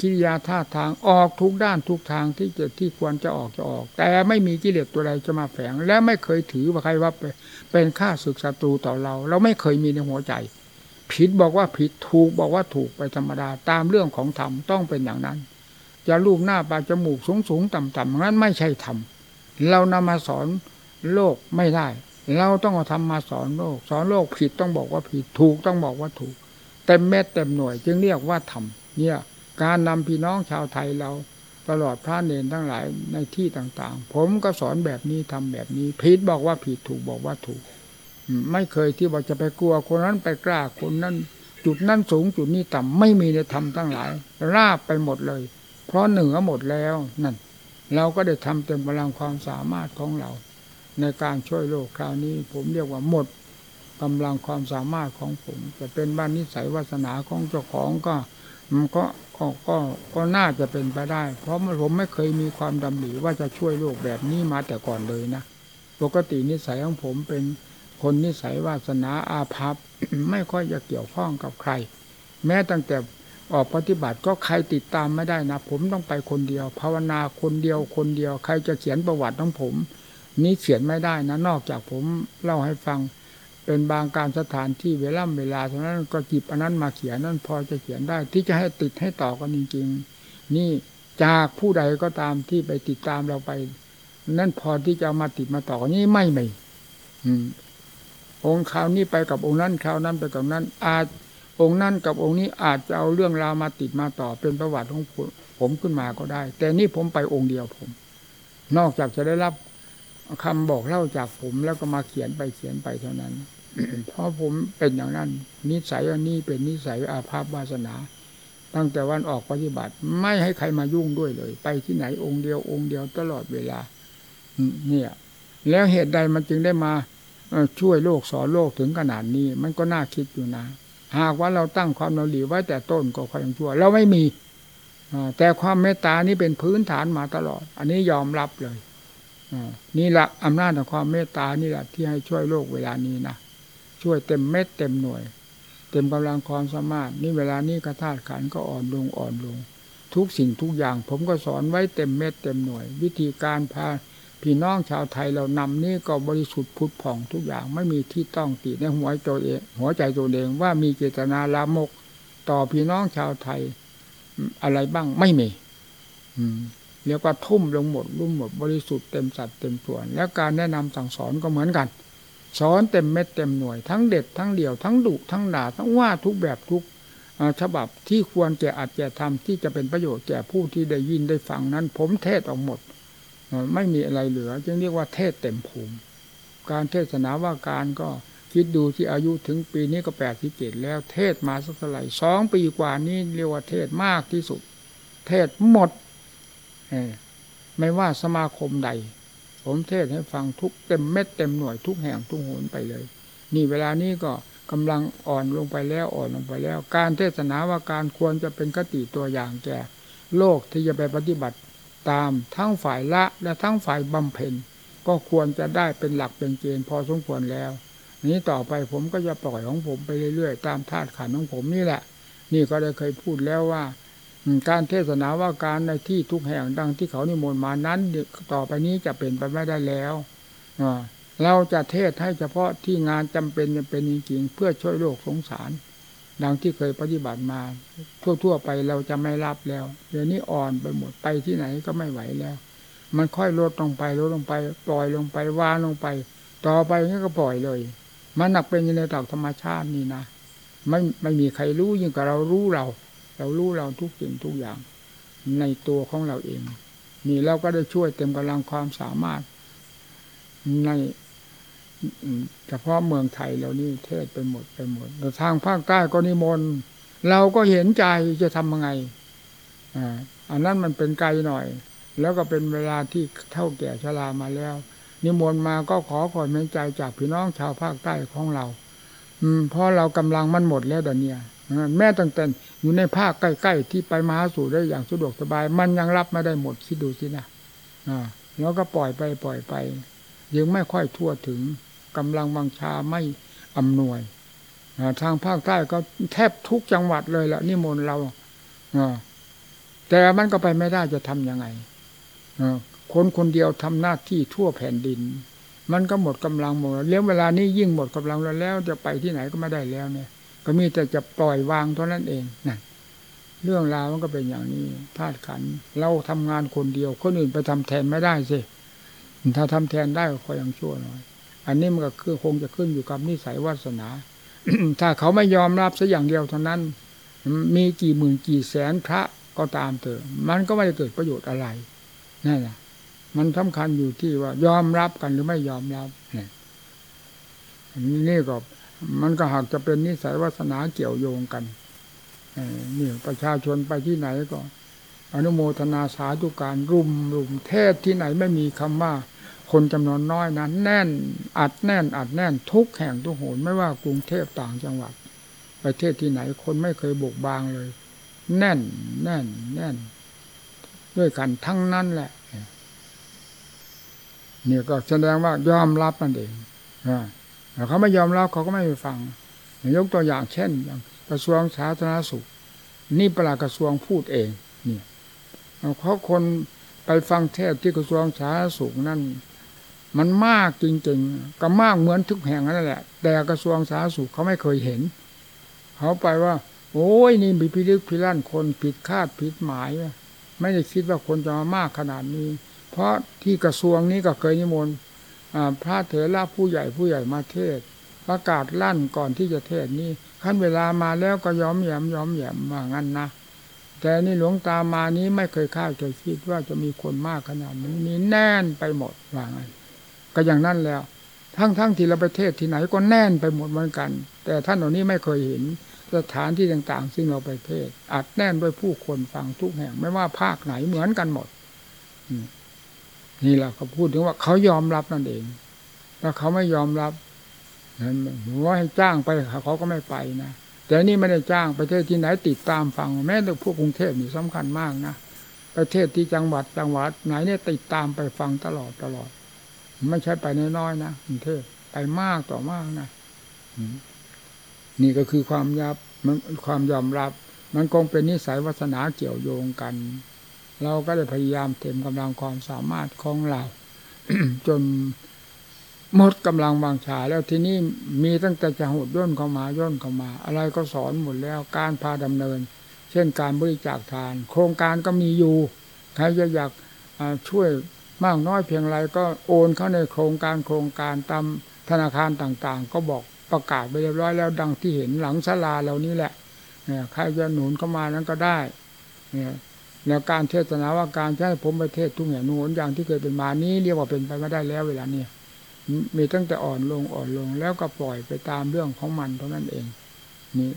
A: กิริยาท่าทางออกทุกด้านทุกทางที่จะที่ควรจะออกจะออก แต่ไม่มีกิเลสตัวใดจะมาแฝง และไม่เคยถือว่าใครว่าเป็นเป็นข้าศึกศัตรูต่อเรา เราไม่เคยมีในหัวใจ ผิดบอกว่าผิดถูกบอกว่าถูกไปธรรมดาตามเรื่องของธรรมต้องเป็นอย่างนั้นจะรูปหน้าปลาจมูกสูงสูงต่ำต่ำนั้นไม่ใช่ธรรมเรานำมาสอนโลกไม่ได้ เราต้องเอาธรรมมาสอนโลก สอนโลกผิดต้องบอกว่าผิดถูกต้องบอกว่าถูกเต็มเม็ดเต็มหน่วย จึงเรียกว่าธรรมเนี่ย การนำพี่น้องชาวไทยเราตลอดพระเนนทั้งหลายในที่ต่างๆ ผมก็สอนแบบนี้ทำแบบนี้ผิดบอกว่าผิดถูกบอกว่าถูก ไม่เคยที่บอกจะไปกลัวคนนั้นไปกล้าคนนั้นจุดนั้นสูงจุดนี้ต่ำไม่มีในธรรมทั้งหลาย ราบไปหมดเลย เพราะเหนือหมดแล้วนั่น เราก็ได้ทำเต็มพลังความสามารถของเรา ในการช่วยโลกคราวนี้ ผมเรียกว่าหมดกำลังความสามารถของผม จะเป็นบ้านนิสัยวาสนาของเจ้าของก็มันก็ ก็ก็ก็น่าจะเป็นไปได้ เพราะผมไม่เคยมีความดำริว่าจะช่วยโลกแบบนี้มาแต่ก่อนเลยนะปกตินิสัยของผมเป็นคนนิสัยวาสนาอาภัพไม่ค่อยจะเกี่ยวข้องกับใคร แม้ตั้งแต่ออกปฏิบัติก็ใครติดตามไม่ได้นะ ผมต้องไปคนเดียว ภาวนาคนเดียวคนเดียว ใครจะเขียนประวัติของผม นี้เขียนไม่ได้นะ นอกจากผมเล่าให้ฟัง เป็นบางการสถานที่เวลาเวลาเท่านั้นก็จิบอันนั้นมาเขียนนั่นพอจะเขียนได้ ที่จะให้ติดให้ต่อกันจริงๆ นี่จากผู้ใดก็ตามที่ไปติดตามเราไป นั่นพอที่จะมาติดมาต่อนี่ไม่ไม่อืมองค์คราวนี้ไปกับองค์นั้นคราวนั้นไปกับนั้น อาจองค์นั้นกับองค์นี้อาจจะเอาเรื่องราวมาติดมาต่อเป็นประวัติของผมขึ้นมาก็ได้ แต่นี่ผมไปองค์เดียวผม นอกจากจะได้รับ คำบอกเล่าจากผมแล้วก็มาเขียนไปเขียนไปเท่านั้น เพราะผมเป็นอย่างนั้น นิสัยอันนี้เป็นนิสัยอาภัพวาสนา ตั้งแต่วันออกปฏิบัติ ไม่ให้ใครมายุ่งด้วยเลย ไปที่ไหนองค์เดียวองค์เดียวตลอดเวลาเนี่ย แล้วเหตุใดมันจึงได้มาช่วยโลกสอนโลกถึงขนาดนี้ มันก็น่าคิดอยู่นะ หากว่าเราตั้งความเราหลีไว้แต่ต้นก็ค่อยชั่ว เราไม่มีแต่ความเมตตานี่เป็นพื้นฐานมาตลอด อันนี้ยอมรับเลย นี่แหละอำนาจของความเมตตานี่แหละที่ให้ช่วยโลกเวลานี้นะช่วยเต็มเม็ดเต็มหน่วย เต็มกำลังความสามารถ นี่เวลานี้กระธาตุขันก็อ่อนลงอ่อนลง ทุกสิ่งทุกอย่าง ผมก็สอนไว้เต็มเม็ดเต็มหน่วย วิธีการพาพี่น้องชาวไทยเรานำนี่ก็บริสุทธิ์พุทธผ่องทุกอย่างไม่มีที่ต้องติในหัวใจตัวเองหัวใจตัวเองว่ามีเจตนาลามก ต่อพี่น้องชาวไทยอืมอะไรบ้างไม่มี อืม เรียกว่าทุ่มลงหมดรุ่มหมดบริสุทธิ์เต็มสัดเต็มส่วน แล้วการแนะนำสั่งสอนก็เหมือนกัน สอนเต็มเม็ดเต็มหน่วยทั้งเด็ดทั้งเดี่ยวทั้งดุทั้งด่าทั้งว่าทุกแบบทุกฉบับที่ควรแก่อัดแก่ทำที่จะเป็นประโยชน์แก่ผู้ที่ได้ยินได้ฟังนั้น ผมเทศออกหมด ไม่มีอะไรเหลือ จึงเรียกว่าเทศเต็มภูมิ การเทศนาว่าการก็คิดดูที่อายุถึงปีนี้ก็แปดสิบเจ็ดแล้วเทศมาสักเท่าไหร่สองปีกว่านี้เรียกว่าเทศมากที่สุด เทศหมด ไม่ว่าสมาคมใด ผมเทศให้ฟังทุกเต็มเม็ดเต็มหน่วยทุกแห่งทุกโหนไปเลย นี่เวลานี้ก็กำลังอ่อนลงไปแล้วอ่อนลงไปแล้ว การเทศนาว่าการควรจะเป็นคติตัวอย่างแก่ โลกที่จะไปปฏิบัติตามทั้งฝ่ายละและทั้งฝ่ายบำเพ็ญก็ควรจะได้เป็นหลักเป็นเกณฑ์พอสมควรแล้ว นี้ต่อไปผมก็จะปล่อยของผมไปเรื่อยๆ ตามธาตุขันธ์ของผมนี่แหละ นี่ก็ได้เคยพูดแล้วว่า การเทศนาว่าการในที่ทุกแห่งดังที่เขานิมนต์มานั้น ต่อไปนี้จะเป็นไปไม่ได้แล้วเราจะเทศให้เฉพาะที่งานจำเป็นจะเป็นจริงๆเพื่อช่วยโลกสงสาร ดังที่เคยปฏิบัติมา ทั่วๆไปเราจะไม่รับแล้วเดี๋ยวนี้อ่อนไปหมดไปที่ไหนก็ไม่ไหวแล้ว มันค่อยลดลงไปลดลงไป ปล่อยลงไปวางลงไป ต่อไปงี้ก็ปล่อยเลย มันหนักเป็นอยู่ในตักธรรมชาตินี่นะไม่ไม่มีใครรู้ยิ่งกว่าเรารู้เรา เรารู้เราทุกสิ่งทุกอย่าง ในตัวของเราเอง นี่เราก็ได้ช่วยเต็มกำลังความสามารถ ในเฉพาะเมืองไทยเรานี่เทศไปหมดไปหมดแต่ทางภาคใต้ก็นิมนต์เราก็เห็นใจจะทำยังไงอ่าอันนั้นมันเป็นไกลหน่อย แล้วก็เป็นเวลาที่เท่าแก่ชรามาแล้ว นิมนต์มาก็ขอความเมตใจจากพี่น้องชาวภาคใต้ของเรา อืมเพราะเรากำลังมันหมดแล้วเดี๋ยวนี้ แม้ตั้งแต่อยู่ในภาคใกล้ๆที่ไปมาหาสู่ได้อย่างสะดวกสบาย มันยังรับไม่ได้หมดคิดดูสินะอ่าแล้วก็ปล่อยไปปล่อยไป ยังไม่ค่อยทั่วถึงกำลังบังชาไม่อำนวยทางภาคใต้ก็แทบทุกจังหวัดเลยละนิมนต์เราแต่มันก็ไปไม่ได้จะทํำยังไงคนคนเดียวทำหน้าที่ทั่วแผ่นดิน มันก็หมดกำลังหมดเลี้ยวเวลานี้ยิ่งหมดกำลังแล้วแล้วจะไปที่ไหนก็ไม่ได้แล้วเนี่ย ก็มีแต่จะปล่อยวางเท่านั้นเองนั่นเรื่องราวมันก็เป็นอย่างนี้ธาตุขัน เราทำงานคนเดียว คนอื่นไปทำแทนไม่ได้สิถ้าทำแทนได้ก็ยังชั่วหน่อย อันนี้มันก็คือคงจะขึ้นอยู่กับนิสัยวาสนา ถ้าเขาไม่ยอมรับสัอย่างเดียวเท่านั้น มีกี่หมื่นกี่แสนพระก็ตามเถอะมันก็ไม่ได้เกิดประโยชน์อะไรนั่นแหละมันสำคัญอยู่ที่ว่ายอมรับกันหรือไม่ยอมรับเนี่ยนี่ก็ มันก็หากจะเป็นนิสัยวาสนาเกี่ยวโยงกันนี่ประชาชนไปที่ไหนก็ อนุโมทนาสาธุการรุมรุมเทศที่ไหนไม่มีคำว่า คนจำนวนน้อยนะแน่น อัดแน่น อัดแน่นทุกแห่งทุกโหนไม่ว่ากรุงเทพต่างจังหวัด ประเทศที่ไหนคนไม่เคยบกบางเลย แน่น แน่น แน่น ด้วยกันทั้งนั้นแหละเนี่ยก็แสดงว่ายอมรับนั่นเอง แต่เขาไม่ยอมรับเขาก็ไม่ไปฟังยกตัวอย่างเช่นอย่างกระทรวงสาธารณสุข นี่ประหลัดกระทรวงพูดเองเนี่ยเพราะคนไปฟังเทศที่กระทรวงสาธารณสุขนั่นมันมากจริง ๆ ก็มากเหมือนทุกแห่งนั่นแหละ แต่กระทรวงสาธารณสุขเขาไม่เคยเห็น เขาไปว่า โอ้ยนี่มีพิลึกพิลั่นคนผิดคาดผิดหมาย ไม่ได้คิดว่าคนจะมามากขนาดนี้ เพราะที่กระทรวงนี้ก็เคยนิมนต์ พระเถระผู้ใหญ่ผู้ใหญ่มาเทศ ประกาศลั่นก่อนที่จะเทศนี่ขั้นเวลามาแล้วก็ย้อมแยมย้อมแยมว่างั้นนะแต่นี่หลวงตามานี้ไม่เคยคาดเคยคิดว่าจะมีคนมากขนาดนี้นี่แน่นไปหมดว่างั้นก็อย่างนั้นแล้ว ทั้งๆทที่เราไปเทศที่ไหนก็แน่นไปหมดเหมือนกัน แต่ท่านเหล่านี้ไม่เคยเห็นสถานที่ต่างๆ ซึ่งเราไปเทศอัดแน่นด้วยผู้คนฟังทุกแห่ง ไม่ว่าภาคไหนเหมือนกันหมด นี่แหละเขาพูดถึงว่าเขายอมรับนั่นเองถ้าเขาไม่ยอมรับว่าให้จ้างไปเขาก็ไม่ไปนะแต่นี่ไม่ได้จ้างประเทศที่ไหนติดตามฟัง แม้แต่พวกกรุงเทพนี่สำคัญมากนะประเทศที่จังหวัดจังหวัดไหนเนี่ยติดตามไปฟังตลอดตลอด ไม่ใช่ไปน้อยๆนะกรุงเทพไปมากต่อมากนะนี่ก็คือความยับมันความยอมรับ มันคงเป็นนิสัยวาสนาเกี่ยวโยงกัน เราก็ได้พยายามเต็มกำลังความสามารถของเราจนหมดกำลังบางชาแล้วที่นี่มีตั้งแต่จะหดย่นเข้ามาย่นเข้ามา อะไรก็สอนหมดแล้วการพาดำเนิน เช่นการบริจาคทาน โครงการก็มีอยู่ใครจะอยากช่วยมากน้อยเพียงไรก็โอนเข้าในโครงการโครงการตามธนาคารต่างๆ ก็บอกประกาศไปเรียบร้อยแล้วดังที่เห็นหลังศาลาเหล่านี้แหละเนี่ยใครจะหนุนเข้ามานั้นก็ได้เนี่ย แล้วการเทศนาว่าการใช้ผมไปเทศทุกอย่งนูนอย่างที่เคยเป็นมานี้เรียกว่าเป็นไปไม่ได้แล้วเวลานี้มีตั้งแต่อ่อนลงอ่อนลง แล้วก็ปล่อยไปตามเรื่องของมันเท่านั้นเอง นี่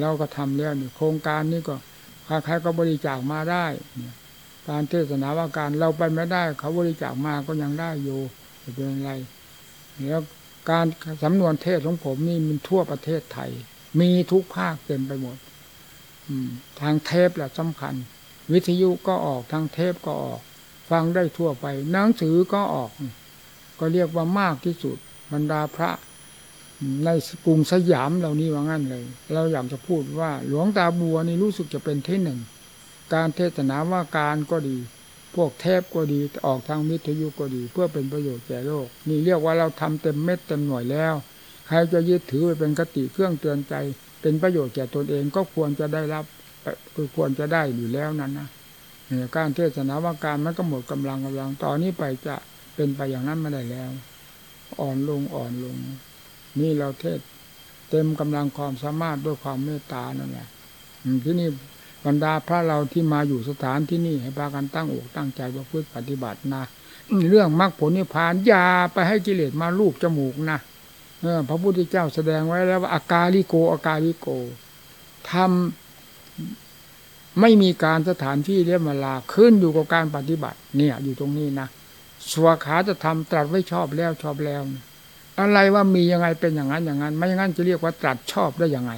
A: เราก็ทำแล้วนี่โครงการนี้ก็ใครๆก็บริจาคมาได้การเทศนาว่าการเราไปไม่ได้ เขาบริจาคมาก็ยังได้อยู่เป็นอะไร แล้วการสำนวนเทศของผมนี่มันทั่วประเทศไทย มีทุกภาคเต็มไปหมดทางเทปแหละสำคัญ วิทยุก็ออกทางเทปก็ออก ฟังได้ทั่วไป หนังสือก็ออก ก็เรียกว่ามากที่สุด บรรดาพระ ในกรุงสยามเหล่านี้ว่างั้นเลย เราอยากจะพูดว่าหลวงตาบัวนี่รู้สึกจะเป็นที่หนึ่ง การเทศนาว่าการก็ดี พวกเทปก็ดีออกทางวิทยุก็ดี เพื่อเป็นประโยชน์แก่โลก นี่เรียกว่าเราทำเต็มเม็ดเต็มหน่วยแล้ว ใครจะยึดถือไปเป็นกติเครื่องเตือนใจ เป็นประโยชน์แก่ตนเองก็ควรจะได้รับ คือควรจะได้อยู่แล้วนั้นนะการเทศนาว่าการมันก็หมดกำลังกำลังตอนนี้ไปจะเป็นไปอย่างนั้นไม่ได้แล้ว อ่อนลงอ่อนลง นี่เราเทศเต็มกำลังความสามารถด้วยความเมตตานั่นแหละที่นี่บรรดาพระเราที่มาอยู่สถานที่นี่ให้พากันตั้งอกตั้งใจว่าพื่อปฏิบัตินะเรื่องมรรคผลนิพพานอย่าไปให้กิเลสมาลูกจมูกนะพระพุทธเจ้าแสดงไว้แล้วว่าอากาลิโกอากาลิโกทำ ไม่มีการสถานที่เรียกเวลาขึ้นอยู่กับการปฏิบัติ เนี่ย อยู่ตรงนี้นะสวขาจะทำตรัสไว้ชอบแล้วชอบแล้ว อะไรว่ามียังไงเป็นอย่างนั้นอย่างนั้น ไม่อย่างนั้นจะเรียกว่าตรัสชอบได้ยังไง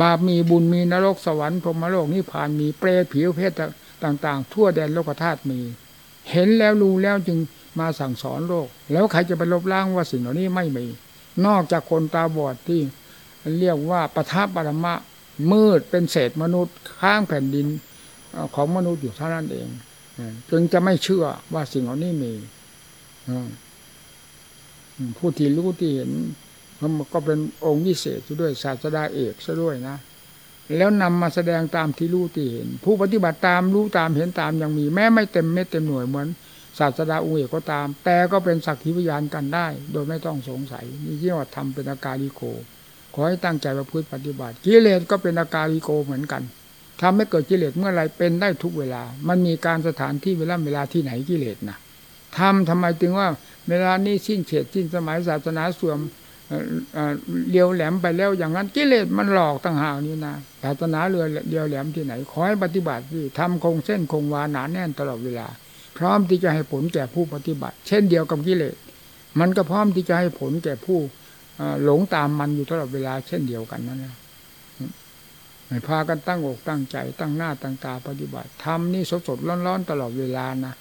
A: บาปมีบุญมีนรกสวรรค์พรหมโลกนิพพานมีเปรตผิวเพศต่าง ๆ ทั่วแดนโลกธาตุมี เห็นแล้วรู้แล้วจึงมาสั่งสอนโลก แล้วใครจะไปลบล้างว่าสิ่งเหล่านี้ไม่มี นอกจากคนตาบอดที่เรียกว่าปทับปรมะ มืดเป็นเศษมนุษย์ข้างแผ่นดินของมนุษย์อยู่เท่านั้นเองจึงจะไม่เชื่อว่าสิ่งเหล่านี้มีผู้ที่รู้ที่เห็นมันก็เป็นองค์วิเศษด้วยศาสดาเอกซะด้วยนะ แล้วนำมาแสดงตามที่รู้ที่เห็น ผู้ปฏิบัติตามรู้ตามเห็นตามยังมี แม้ไม่เต็มเม็ดเต็มหน่วยเหมือนศาสดาองค์เอกก็ตาม แต่ก็เป็นสักขีพยานกันได้ โดยไม่ต้องสงสัยนี่เรียกว่าทำเป็นอาการิโก ขอให้ตั้งใจประพฤติปฏิบัติกิเลสก็เป็นอาการิโกเหมือนกันทำให้เกิดกิเลสเมื่อไรเป็นได้ทุกเวลา มันมีการสถานที่เวลาเวลาที่ไหนกิเลสนะทำทำไมจึงว่าเวลานี้สิ้นเฉดสิ้นสมัยศาสนาเสื่อมเลียวแหลมไปแล้วอย่างนั้นกิเลสมันหลอกต่างหากนี่นะศาสนาเรือเดียวแหลมที่ไหน ขอให้ปฏิบัติที่ทำคงเส้นคงวาหนาแน่นตลอดเวลา พร้อมที่จะให้ผลแก่ผู้ปฏิบัติ เช่นเดียวกับกิเลสมันก็พร้อมที่จะให้ผลแก่ผู้ หลงตามมันอยู่ตลอดเวลาเช่นเดียวกันนั่นแหละให้พากันตั้งอกตั้งใจ ตั้งหน้าตั้งตาปฏิบัติทำนี่สดสดร้อนๆตลอดเวลานะ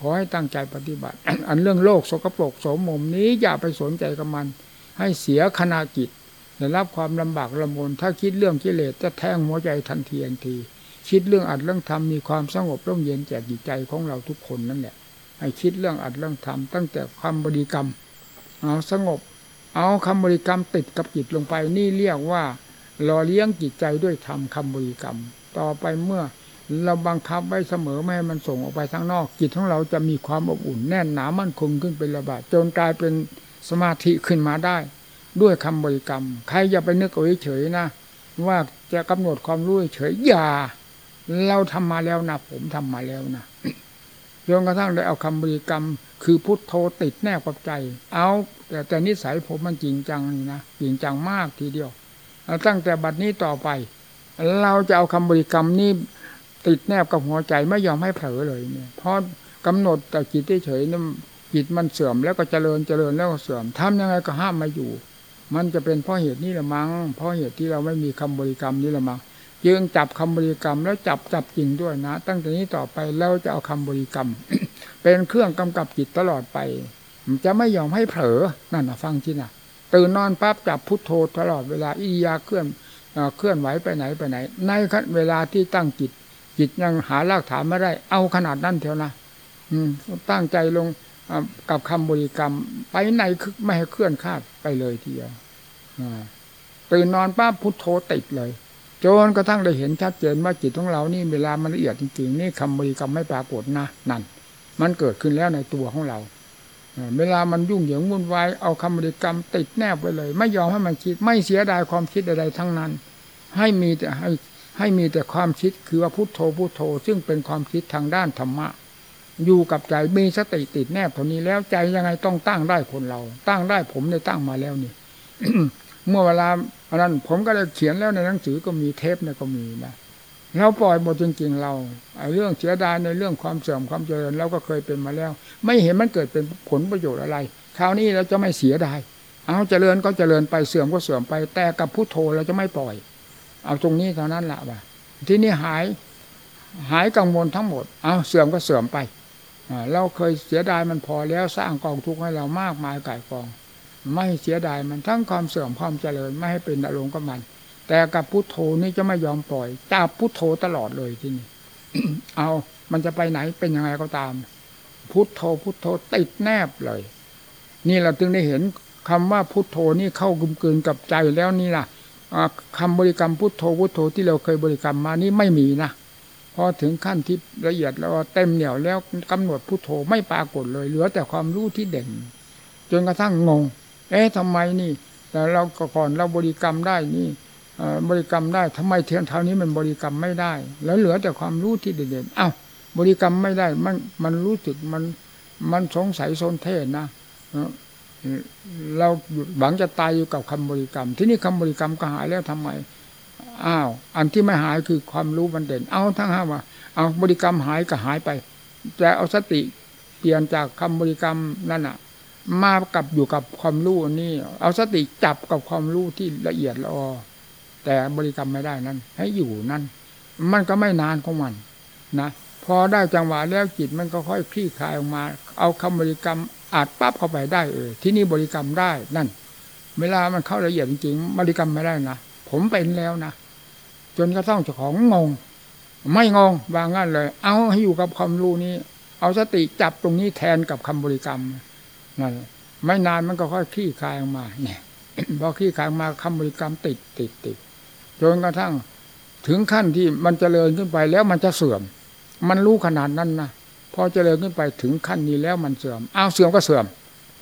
A: ขอให้ตั้งใจปฏิบัติ อันเรื่องโลกสกปรกโสมมนี้อย่าไปสนใจกับมัน ให้เสียขณะจิตได้รับความลำบากลำบนถ้าคิดเรื่องกิเลสจะแทงหัวใจทันทีทันที คิดเรื่องอัดเรื่องทำมีความสงบร่มเย็นแก่จิตใจของเราทุกคนนั่นแหละให้คิดเรื่องอัดเรื่องทำตั้งแต่ความบริกรรมเอาสงบ เอาคำบริกรรมติดกับจิตลงไป นี่เรียกว่าหล่อเลี้ยงจิตใจด้วยธรรมคำบริกรรม ต่อไปเมื่อเราบังคับไว้เสมอไม่ให้มันส่งออกไปทางนอกจิตของเราจะมีความอบอุ่นแน่นหนามั่นคงขึ้นเป็นระบาดจนกลายเป็นสมาธิขึ้นมาได้ ด้วยคำบริกรรม ใครอย่าไปนึกเอาเฉยๆนะ ว่าจะกำหนดความรู้เฉยอย่า เราทำมาแล้วนะผมทำมาแล้วนะจนกระทั่งได้เอาคำบริกรรม คือพุทโธติดแนบกับใจ เอาแต่แต่นิสัยผมมันจริงจังนี่นะจริงจังมากทีเดียวตั้งแต่บัดนี้ต่อไป เราจะเอาคำบริกรรมนี้ติดแนบกับหัวใจไม่ยอมให้เผลอเลยเนี่ยเพราะกำหนดแต่จิตเฉยๆนี่จิตมันเสื่อมแล้วก็เจริญเจริญแล้วก็เสื่อมทำยังไงก็ห้ามมาอยู่ มันจะเป็นเพราะเหตุนี้ละมั้งเพราะเหตุที่เราไม่มีคำบริกรรมนี้ละมั้งยึงจับคำบริกรรมแล้วจับจับจริงด้วยนะ ตั้งแต่นี้ต่อไปเราจะเอาคำบริกรรม เป็นเครื่องกำกับจิตตลอดไป จะไม่ยอมให้เผลอนั่นนะฟังที่น่ะตื่นนอนปั๊บจับพุทโธตลอดเวลาอิยาเคลื่อนเคลื่อนไหวไปไหนไปไหน ในเวลาที่ตั้งจิต จิตยังหารากฐานไม่ได้ เอาขนาดนั้นเท่านะตั้งใจลงกับคำบริกรรม ไปไหนไม่ให้เคลื่อนคาดไปเลยทีเดียวตื่นนอนปั๊บพุทโธติดเลย จนกระทั่งได้เห็นชัดเจนว่าจิตของเรานี่เวลามันละเอียดจริงๆ นี่คำบริกรรมไม่ปรากฏนะนั่น มันเกิดขึ้นแล้วในตัวของเรา เวลามันยุ่งเหยิงวุ่นวายเอาคำบริกรรมติดแนบไว้เลย ไม่ยอมให้มันคิด ไม่เสียดายความคิดใดๆทั้งนั้น ให้มีแต่ให้ให้มีแต่ความคิดคือว่าพุโทโธพุโทโธ ซึ่งเป็นความคิดทางด้านธรรมะ อยู่กับใจมีสติติดแนบเท่านี้แล้วใจยังไงต้องตั้งได้คนเรา ตั้งได้ผมได้ตั้งมาแล้วนี่เมื่อเวลาอันนั้นผมก็ได้เขียนแล้วในหนังสือก็มีเทปเนี่ยก็มีนะ เราปล่อยหมดจริง ๆ เราเรื่องเสียดายในเรื่องความเสื่อมความเจริญเราก็เคยเป็นมาแล้ว ไม่เห็นมันเกิดเป็นผลประโยชน์อะไร คราวนี้เราจะไม่เสียดายเอาเจริญก็เจริญไปเสื่อมก็เสื่อมไป แต่กับพุทโธเราจะไม่ปล่อย เอาตรงนี้เท่านั้นแหละว่ะที่นี่หายหายกังวลทั้งหมด เอาเสื่อมก็เสื่อมไปเราเคยเสียดายมันพอแล้วสร้างกองทุกข์ให้เรามากมายก่ายกอง ไม่เสียดายมันทั้งความเสื่อมความเจริญไม่ให้เป็นอารมณ์กับมัน แต่กับพุทโธนี่จะไม่ยอมปล่อยจับพุทโธตลอดเลยที่นี่เอามันจะไปไหนเป็นยังไงก็ตาม พุทโธพุทโธติดแนบเลย นี่เราจึงได้เห็นคำว่าพุทโธนี่เข้ากุมกลืนกับใจแล้วนี่ล่ะคำบริกรรมพุทโธพุทโธที่เราเคยบริกรรมมานี่ไม่มีนะพอถึงขั้นที่ละเอียดแล้วเต็มเหนียวแล้วกำหนดพุทโธไม่ปรากฏเลย เหลือแต่ความรู้ที่เด่น จนกระทั่งงง เอ๊ะทำไมนี่ แต่เราก่อนเราบริกรรมได้นี่ บริกรรมได้ทำไมเทียนเท่านี้มันบริกรรมไม่ได้ แล้วเหลือแต่ความรู้ที่เด่นๆอ้าวบริกรรมไม่ได้มันมันรู้สึกมันมันสงสัยโซนเทศนะเราหวังจะตายอยู่กับคำบริกรรม ที่นี่คำบริกรรมก็หายแล้วทำไมอ้าวอันที่ไม่หายคือความรู้มันเด่น เอาทั้งห้าว่า เอาบริกรรมหายก็หายไป แต่เอาสติเปลี่ยนจากคำบริกรรมนั่นอะมากับอยู่กับความรู้นี่ เอาสติจับกับความรู้ที่ละเอียดละออ แต่บริกรรมไม่ได้นั้น ให้อยู่นั่น มันก็ไม่นานของมันนะพอได้จังหวะแล้วจิตมันก็ค่อยคลี่คลายออกมา เอาคำบริกรรมอาจปั๊บเข้าไปได้เออที่นี่บริกรรมได้นั่น เวลามันเข้าละเอียดจริงบริกรรมไม่ได้นะผมเป็นแล้วนะจนกระทั่งเจ้าของงง ไม่งงวางงั้นเลย เอาให้อยู่กับความรู้นี้ เอาสติจับตรงนี้แทนกับคำบริกรรมนั่นไม่นานมันก็ค่อยคลี่คลายออกมา เนี่ยพอคลี่คลายมาคำบริกรรมติดติดติด จนกระทั่ง ถึงขั้นที่มันจเจริญขึ้นไปแล้วมันจะเสื่อม มันรู้ขนาดนั้นนะพอเจริญขึ้นไปถึงขั้นนี้แล้วมันเสื่อมเอาเสื่อมก็เสื่อม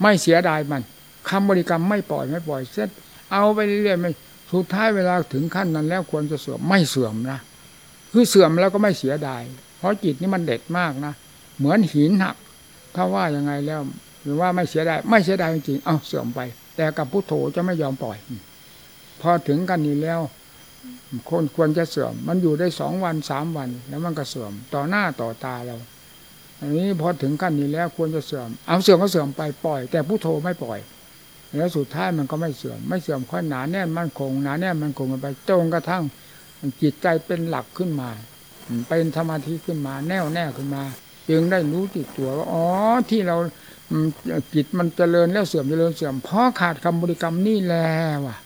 A: ไม่เสียดายมันคำบริกรรมไม่ปล่อยไม่ปล่อยเสร็จเอาไปเรื่อยๆไม่สุดท้ายเวลาถึงขั้นนั้นแล้วควรจะเสื่อมไม่เสื่อมนะคือเสื่อมแล้วก็ไม่เสียดาย เพราะจิตนี่มันเด็ดมากนะเหมือนหินหักถ้าว่ายังไงแล้วหรือว่าไม่เสียดายไม่เสียดายจริงๆเอาเสื่อมไป แต่กับพุทโธจะไม่ยอมปล่อย พอถึงกันนี้แล้ว คนควรจะเสื่อม มันอยู่ได้สองวันสามวัน แล้วมันก็เสื่อม ต่อหน้าต่อตาเรา อันนี้พอถึงขั้นนี้แล้วควรจะเสื่อม เอาเสื่อมก็เสื่อมไปปล่อย แต่พุทโธไม่ปล่อย แล้วสุดท้ายมันก็ไม่เสื่อม ไม่เสื่อมค่อยหนาแน่นมั่นคงหนาแน่นมั่นคงไปจนกระทั่งจิตใจเป็นหลักขึ้นมา เป็นสมาธิขึ้นมาแน่วแน่ขึ้นมา จึงได้รู้จิตตัวว่าอ๋อที่เราจิตมันเจริญแล้วเสื่อมเจริญเสื่อมเพราะขาดคำบริกรรมนี่แหละว่ะ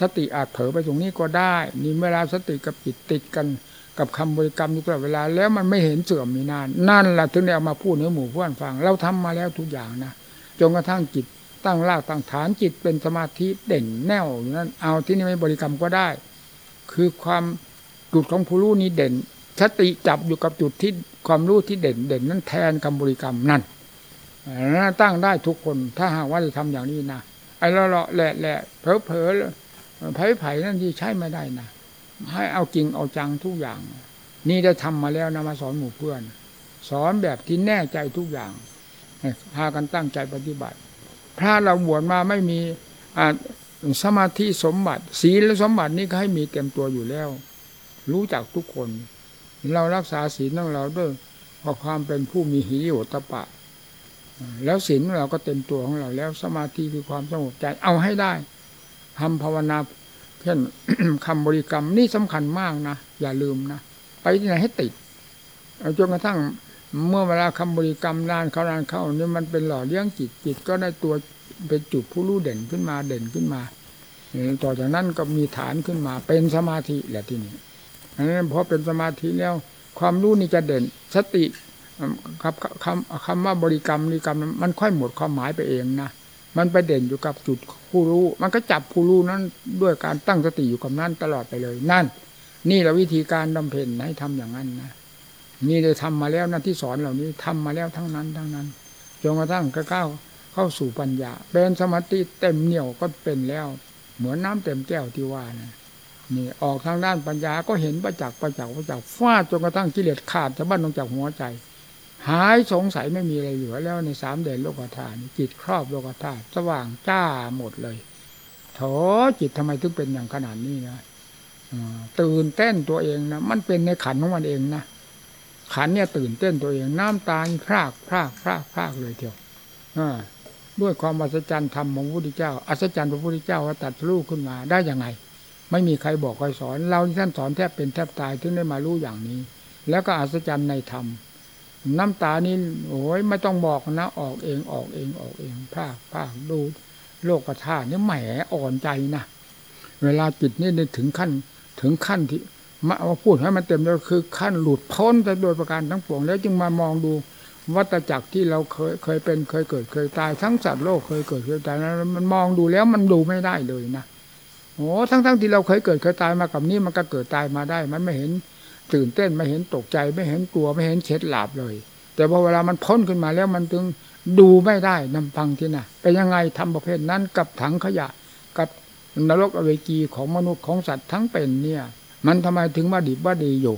A: สติอาจเผลอไปตรงนี้ก็ได้ นี่เวลาสติกับจิตติดกันกับคำบริกรรมอยู่ตลอดเวลา แล้วมันไม่เห็นเสื่อมมีนาน นั่นแหละถึงได้เอามาพูดในหมู่เพื่อนฟัง เราทำมาแล้วทุกอย่างนะจนกระทั่งจิตตั้งรากตั้งฐานจิตเป็นสมาธิเด่นแน่วอยู่นั้นเอาที่นี่ไม่บริกรรมก็ได้ คือความจุดของผู้รู้นี้เด่นสติจับอยู่กับจุดที่ความรู้ที่เด่นเด่นนั้นแทนคำบริกรรมนั่นตั้งได้ทุกคนถ้าหากว่าจะทำอย่างนี้นะไอ้ละเลาะแหละแหละเผลอเผลอ ไผ่ไผ่นั่นที่ใช้ไม่ได้นะให้เอาจริงเอาจังทุกอย่าง นี่ได้ทำมาแล้วนะมาสอนหมู่เพื่อน สอนแบบที่แน่ใจทุกอย่างพากันตั้งใจปฏิบัติ พระเราบวชมาไม่มีสมาธิสมบัติ ศีลและสมบัตินี่ก็ให้มีเต็มตัวอยู่แล้ว รู้จักทุกคน เรารักษาศีลของเราด้วยพราะความเป็นผู้มีหิริโอตปะ แล้วศีลเราก็เต็มตัวของเราแล้วสมาธิคือความสงบใจเอาให้ได้ ทำภาวนาเช่นคำบริกรรมนี่สำคัญมากนะอย่าลืมนะไปที่ไหนให้ติดจนกระทั่งเมื่อเวลาคำบริกรรมนานเข้านานเข้านี่มันเป็นหล่อเลี้ยงจิตจิตก็ได้ตัวเป็นจุดผู้รู้เด่นขึ้นมาเด่นขึ้นมาต่อจากนั้นก็มีฐานขึ้นมาเป็นสมาธิแหละที่นี่อันนั้นพอเป็นสมาธิแล้ว ความรู้นี่จะเด่นสติครับคำคำว่าบริกรรมบริกรรมมันค่อยหมดความหมายไปเองนะ มันไปเด่นอยู่กับจุดผู้รู้ มันก็จับผู้รู้นั้นด้วยการตั้งสติอยู่กับนั้นตลอดไปเลย นั่น นี่แหละวิธีการดำเพ็ญให้ทำอย่างนั้นนะนี่ได้ทำมาแล้วนะที่สอนเหล่านี้ทำมาแล้วทั้งนั้นทั้งนั้นจนกระทั่งก้าวเข้าสู่ปัญญาเป็นสมาธิเต็มเหนี่ยวก็เป็นแล้ว เหมือนน้าเต็มแก้วที่ว่านะนี่ออกทางด้านปัญญาก็เห็นประจักษ์ประจักษ์ประจักษ์ฟาดจนกระทั่งกิเลสขาดจะบ้านลงจากหัวใจ หายสงสัยไม่มีอะไรเหลือแล้วในสามเด่นโลกธาตุจิตครอบโลกธาตุสว่างจ้าหมดเลยโถจิตทำไมถึงเป็นอย่างขนาดนี้นะตื่นเต้นตัวเองนะมันเป็นในขันของมันเองนะขันเนี่ยตื่นเต้นตัวเอง น้ำตาพรากพรากพรากพรากเลยเทียวด้วยความอัศจรรย์ธรรมของพระพุทธเจ้าอัศจรรย์พระพุทธเจ้าว่าตัดรู้ขึ้นมาได้ยังไง ไม่มีใครบอกใครสอน เราที่ท่านสอนแทบเป็นแทบตายถึงได้มารู้อย่างนี้ แล้วก็อัศจรรย์ในธรรม น้ำตานี่โอ้ยไม่ต้องบอกนะ ออกเองออกเองออกเองภาคภาคดูโลกธาตุนี่แหมอ่อนใจนะเวลาจิตนี่ถึงขั้นถึงขั้นที่มาเอาพูดให้มันเต็มเลยคือขั้นหลุดพ้นไปโดยประการทั้งปวงแล้วจึงมามองดูวัตจักรที่เราเคยเคยเป็นเคยเกิดเคยตาย ทั้งสัตว์โลกเคยเกิดเคยตายนั้นมันมองดูแล้วมันดูไม่ได้เลยนะโอ้ทั้งทั้งที่เราเคยเกิดเคยตายมากับนี้มันก็เกิดตายมาได้ มันไม่เห็น ตื่นเต้นไม่เห็นตกใจไม่เห็นกลัวไม่เห็นเข็ดหลาบเลย แต่พอเวลามันพ้นขึ้นมาแล้วมันถึงดูไม่ได้นำฟังที่น่ะเป็นยังไงทำประเภทนั้นกับถังขยะ กับนรกอเวกีของมนุษย์ของสัตว์ทั้งเป็นเนี่ย มันทำไมถึงว่าดีว่าดีอยู่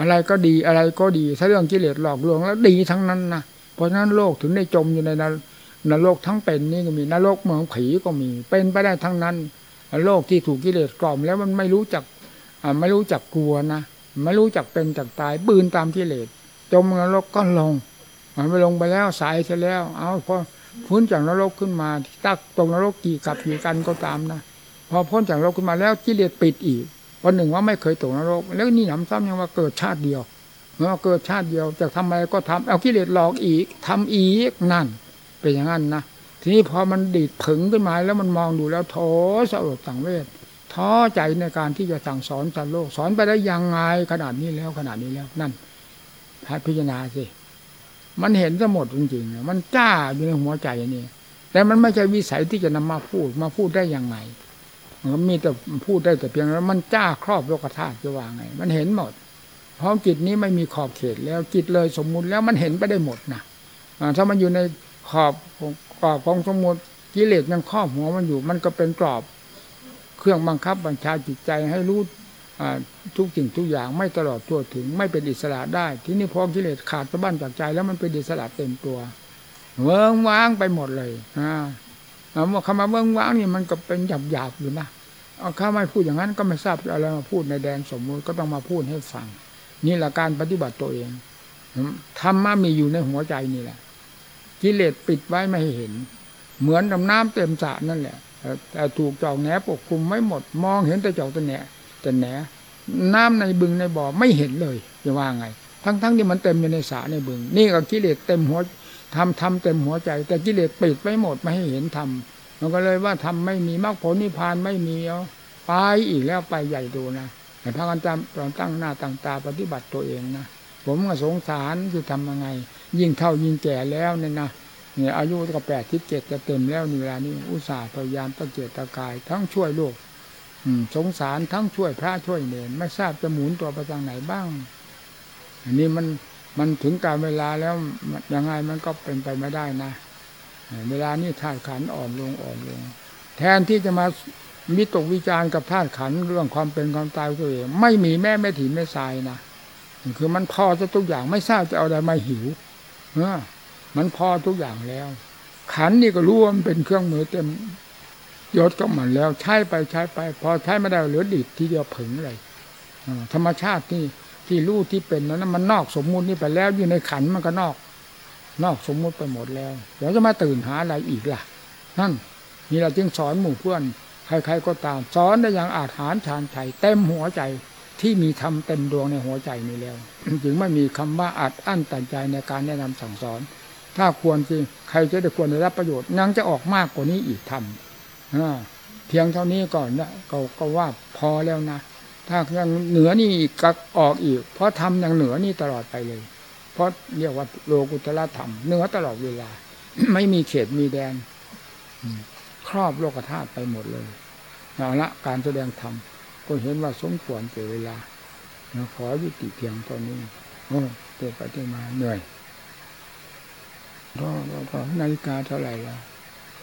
A: อะไรก็ดีอะไรก็ดีถ้าเรื่องกิเลสหลอกลวงแล้วดีทั้งนั้นนะเพราะฉะนั้นโลกถึงได้จมอยู่ในนรกทั้งเป็นนี่ก็มีนรกเมืองผีก็มี เป็นไปได้ทั้งนั้น โลกที่ถูกกิเลสกล่อมแล้วมันไม่รู้จักไม่รู้จักกลัวนะ ไม่รู้จักเป็นจักตายบืนตามกิเลสจมนรกก็ลง มันไปลงไปแล้วสายเสียแล้ว เอาพอพ้นจากนรกขึ้นมาตักตรงนรกกี่กับกี่กันก็ตามนะพอพ้นจากนรกขึ้นมาแล้วกิเลสปิดอีกวันหนึ่งว่าไม่เคยตกนรก แล้วนี่หนำซ้ำยังว่าเกิดชาติเดียวเมื่อเกิดชาติเดียวจะทำอะไรก็ทำเอากิเลสหลอกอีกทำอีกนั่น เป็นอย่างนั้นนะทีนี้พอมันดีดผึงขึ้นมาแล้วมันมองดูแล้วโถสลดสังเวช ท้อใจในการที่จะสั่งสอนสัตว์โลก สอนไปได้ยังไงขนาดนี้แล้วขนาดนี้แล้วนั่นพิจารณาสิมันเห็นจะหมดจริงๆมันจ้าอยู่ในหัวใจนี่แต่มันไม่ใช่วิสัยที่จะนำมาพูดมาพูดได้ยังไงมันมีแต่พูดได้แต่เพียงแล้วมันจ้าครอบโลกธาตุจะว่าไง มันเห็นหมด เพราะจิตนี้ไม่มีขอบเขตแล้วจิตเลยสมมุติแล้วมันเห็นไปได้หมดนะถ้ามันอยู่ในขอบกรอบของสมมุติกิเลสยังครอบหัวมันอยู่ มันก็เป็นกรอบ เครื่องบังคับบัญชาจิตใจให้รู้ทุกสิ่งทุกอย่างไม่ตลอดตัวถึง ไม่เป็นอิสระได้ ที่นี่พอกิเลสขาดสะบั้นจากใจ แล้วมันเป็นอิสระเต็มตัวเวิงว้างไปหมดเลยอ่าเอาคำว่าเวิงว้างนี่มันก็เป็นหยาบหยาบอยู่นะเอาข้าไม่พูดอย่างนั้นก็ไม่ทราบอะไรมาพูดในแดนสมมติก็ต้องมาพูดให้ฟัง นี่แหละการปฏิบัติตัวเองธรรมะมีอยู่ในหัวใจนี่แหละ กิเลสปิดไว้ไม่ให้เห็น เหมือนน้ำน้ำเต็มสระนั่นแหละ แต่ถูกจอกแหนปกคลุมไม่หมดมองเห็นแต่จอกแต่แหนแต่แหนน้ำในบึงในบ่อไม่เห็นเลยจะว่าไง ทั้งๆทที่มันเต็มอยู่ในสระในบึง นี่ก็กิเลสเต็มหัวทำทำเต็มหัวใจ แต่กิเลสปิดไว้หมดไม่ให้เห็นทำมันก็เลยว่าทำไม่มีมรรคผลนิพพานไม่มีเอาไปอีกแล้วไปใหญ่ดูนะแต่พระกันจำเราตั้งหน้าตั้งตาปฏิบัติตัวเองนะผมก็สงสารคือทำยังไง ยิ่งเท่ายิ่งแก่แล้วเนี่ยนะ เนี่ยอายุก็แปดทิศเจ็ดจะเต็มแล้วนี่เวลานี้อุตส่าห์พยายามตะเกียกตะกาย ทั้งช่วยโลกสงสารทั้งช่วยพระช่วยเนรไม่ทราบจะหมุนตัวไปทางไหนบ้าง อันนี้มันมันถึงการเวลาแล้วยังไงมันก็เป็นไปไม่ได้นะเวลานี้ธาตุขันอ่อนลงอ่อนลง แทนที่จะมามิตกวิจารณ์กับธาตุขันเรื่องความเป็นความตายตัวเองไม่มีแม่ไม่ถีไม่ทรายนะคือมันพอจะทุกอย่างไม่ทราบจะเอาอะไรมาหิวเออ มันพอทุกอย่างแล้ว ขันนี่ก็รู้ว่ามันเป็นเครื่องมือเต็มยศก็มันแล้วใช้ไปใช้ไป พอใช้ไม่ได้เหลือดิดทีเดียวผึ่งเลยธรรมชาติที่ที่รู้ที่เป็นนั้นมันนอกสมมุตินี่ไปแล้วอยู่ในขันมันก็นอก นอกสมมุติไปหมดแล้วเดี๋ยวจะมาตื่นหาอะไรอีกล่ะ นั่นนี่เราจึงสอนหมู่เพื่อนใครๆก็ตาม สอนได้อย่างอาถรรพ์ชานใจเต็มหัวใจที่มีธรรมเต็มดวงในหัวใจนี้แล้ว จึงไม่มีคำว่าอัดอั้นตันใจในการแนะนำสั่งสอน ถ้าควรจริงใครจะได้ควรได้รับประโยชน์ยังจะออกมากกว่านี้อีกทำเพียงเท่านี้ก่อนนะก็ก็ว่าพอแล้วนะถ้ายังเหนือนี่ก็ออกอีก เพราะทำอย่างเหนือนี่ตลอดไปเลย เพราะเรียกว่าโลกุตละธรรมเหนือตลอดเวลา ไม่มีเขตมีแดนครอบโลกธาตุไปหมดเลยเอาละการแสดงธรรมก็เห็นว่าสมควรเสียเวลาขอยุติเพียงตอนนี้โอ้เกิดไปเกิดมาเหนื่อย ก็ก็นาฬิกาเท่าไหร่ละ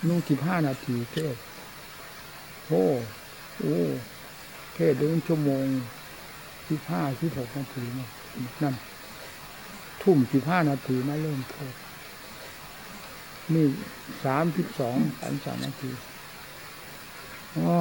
A: นุ่งสิบห้านาทีเทศโอ้โอ้เทศเดินชั่วโมงสิบห้าสิบหกนาทีนะนั่น ทุ่มสิบห้านาทีนะเริ่มเทศนี่สามสิบสองสามสามนาทีอ๋อ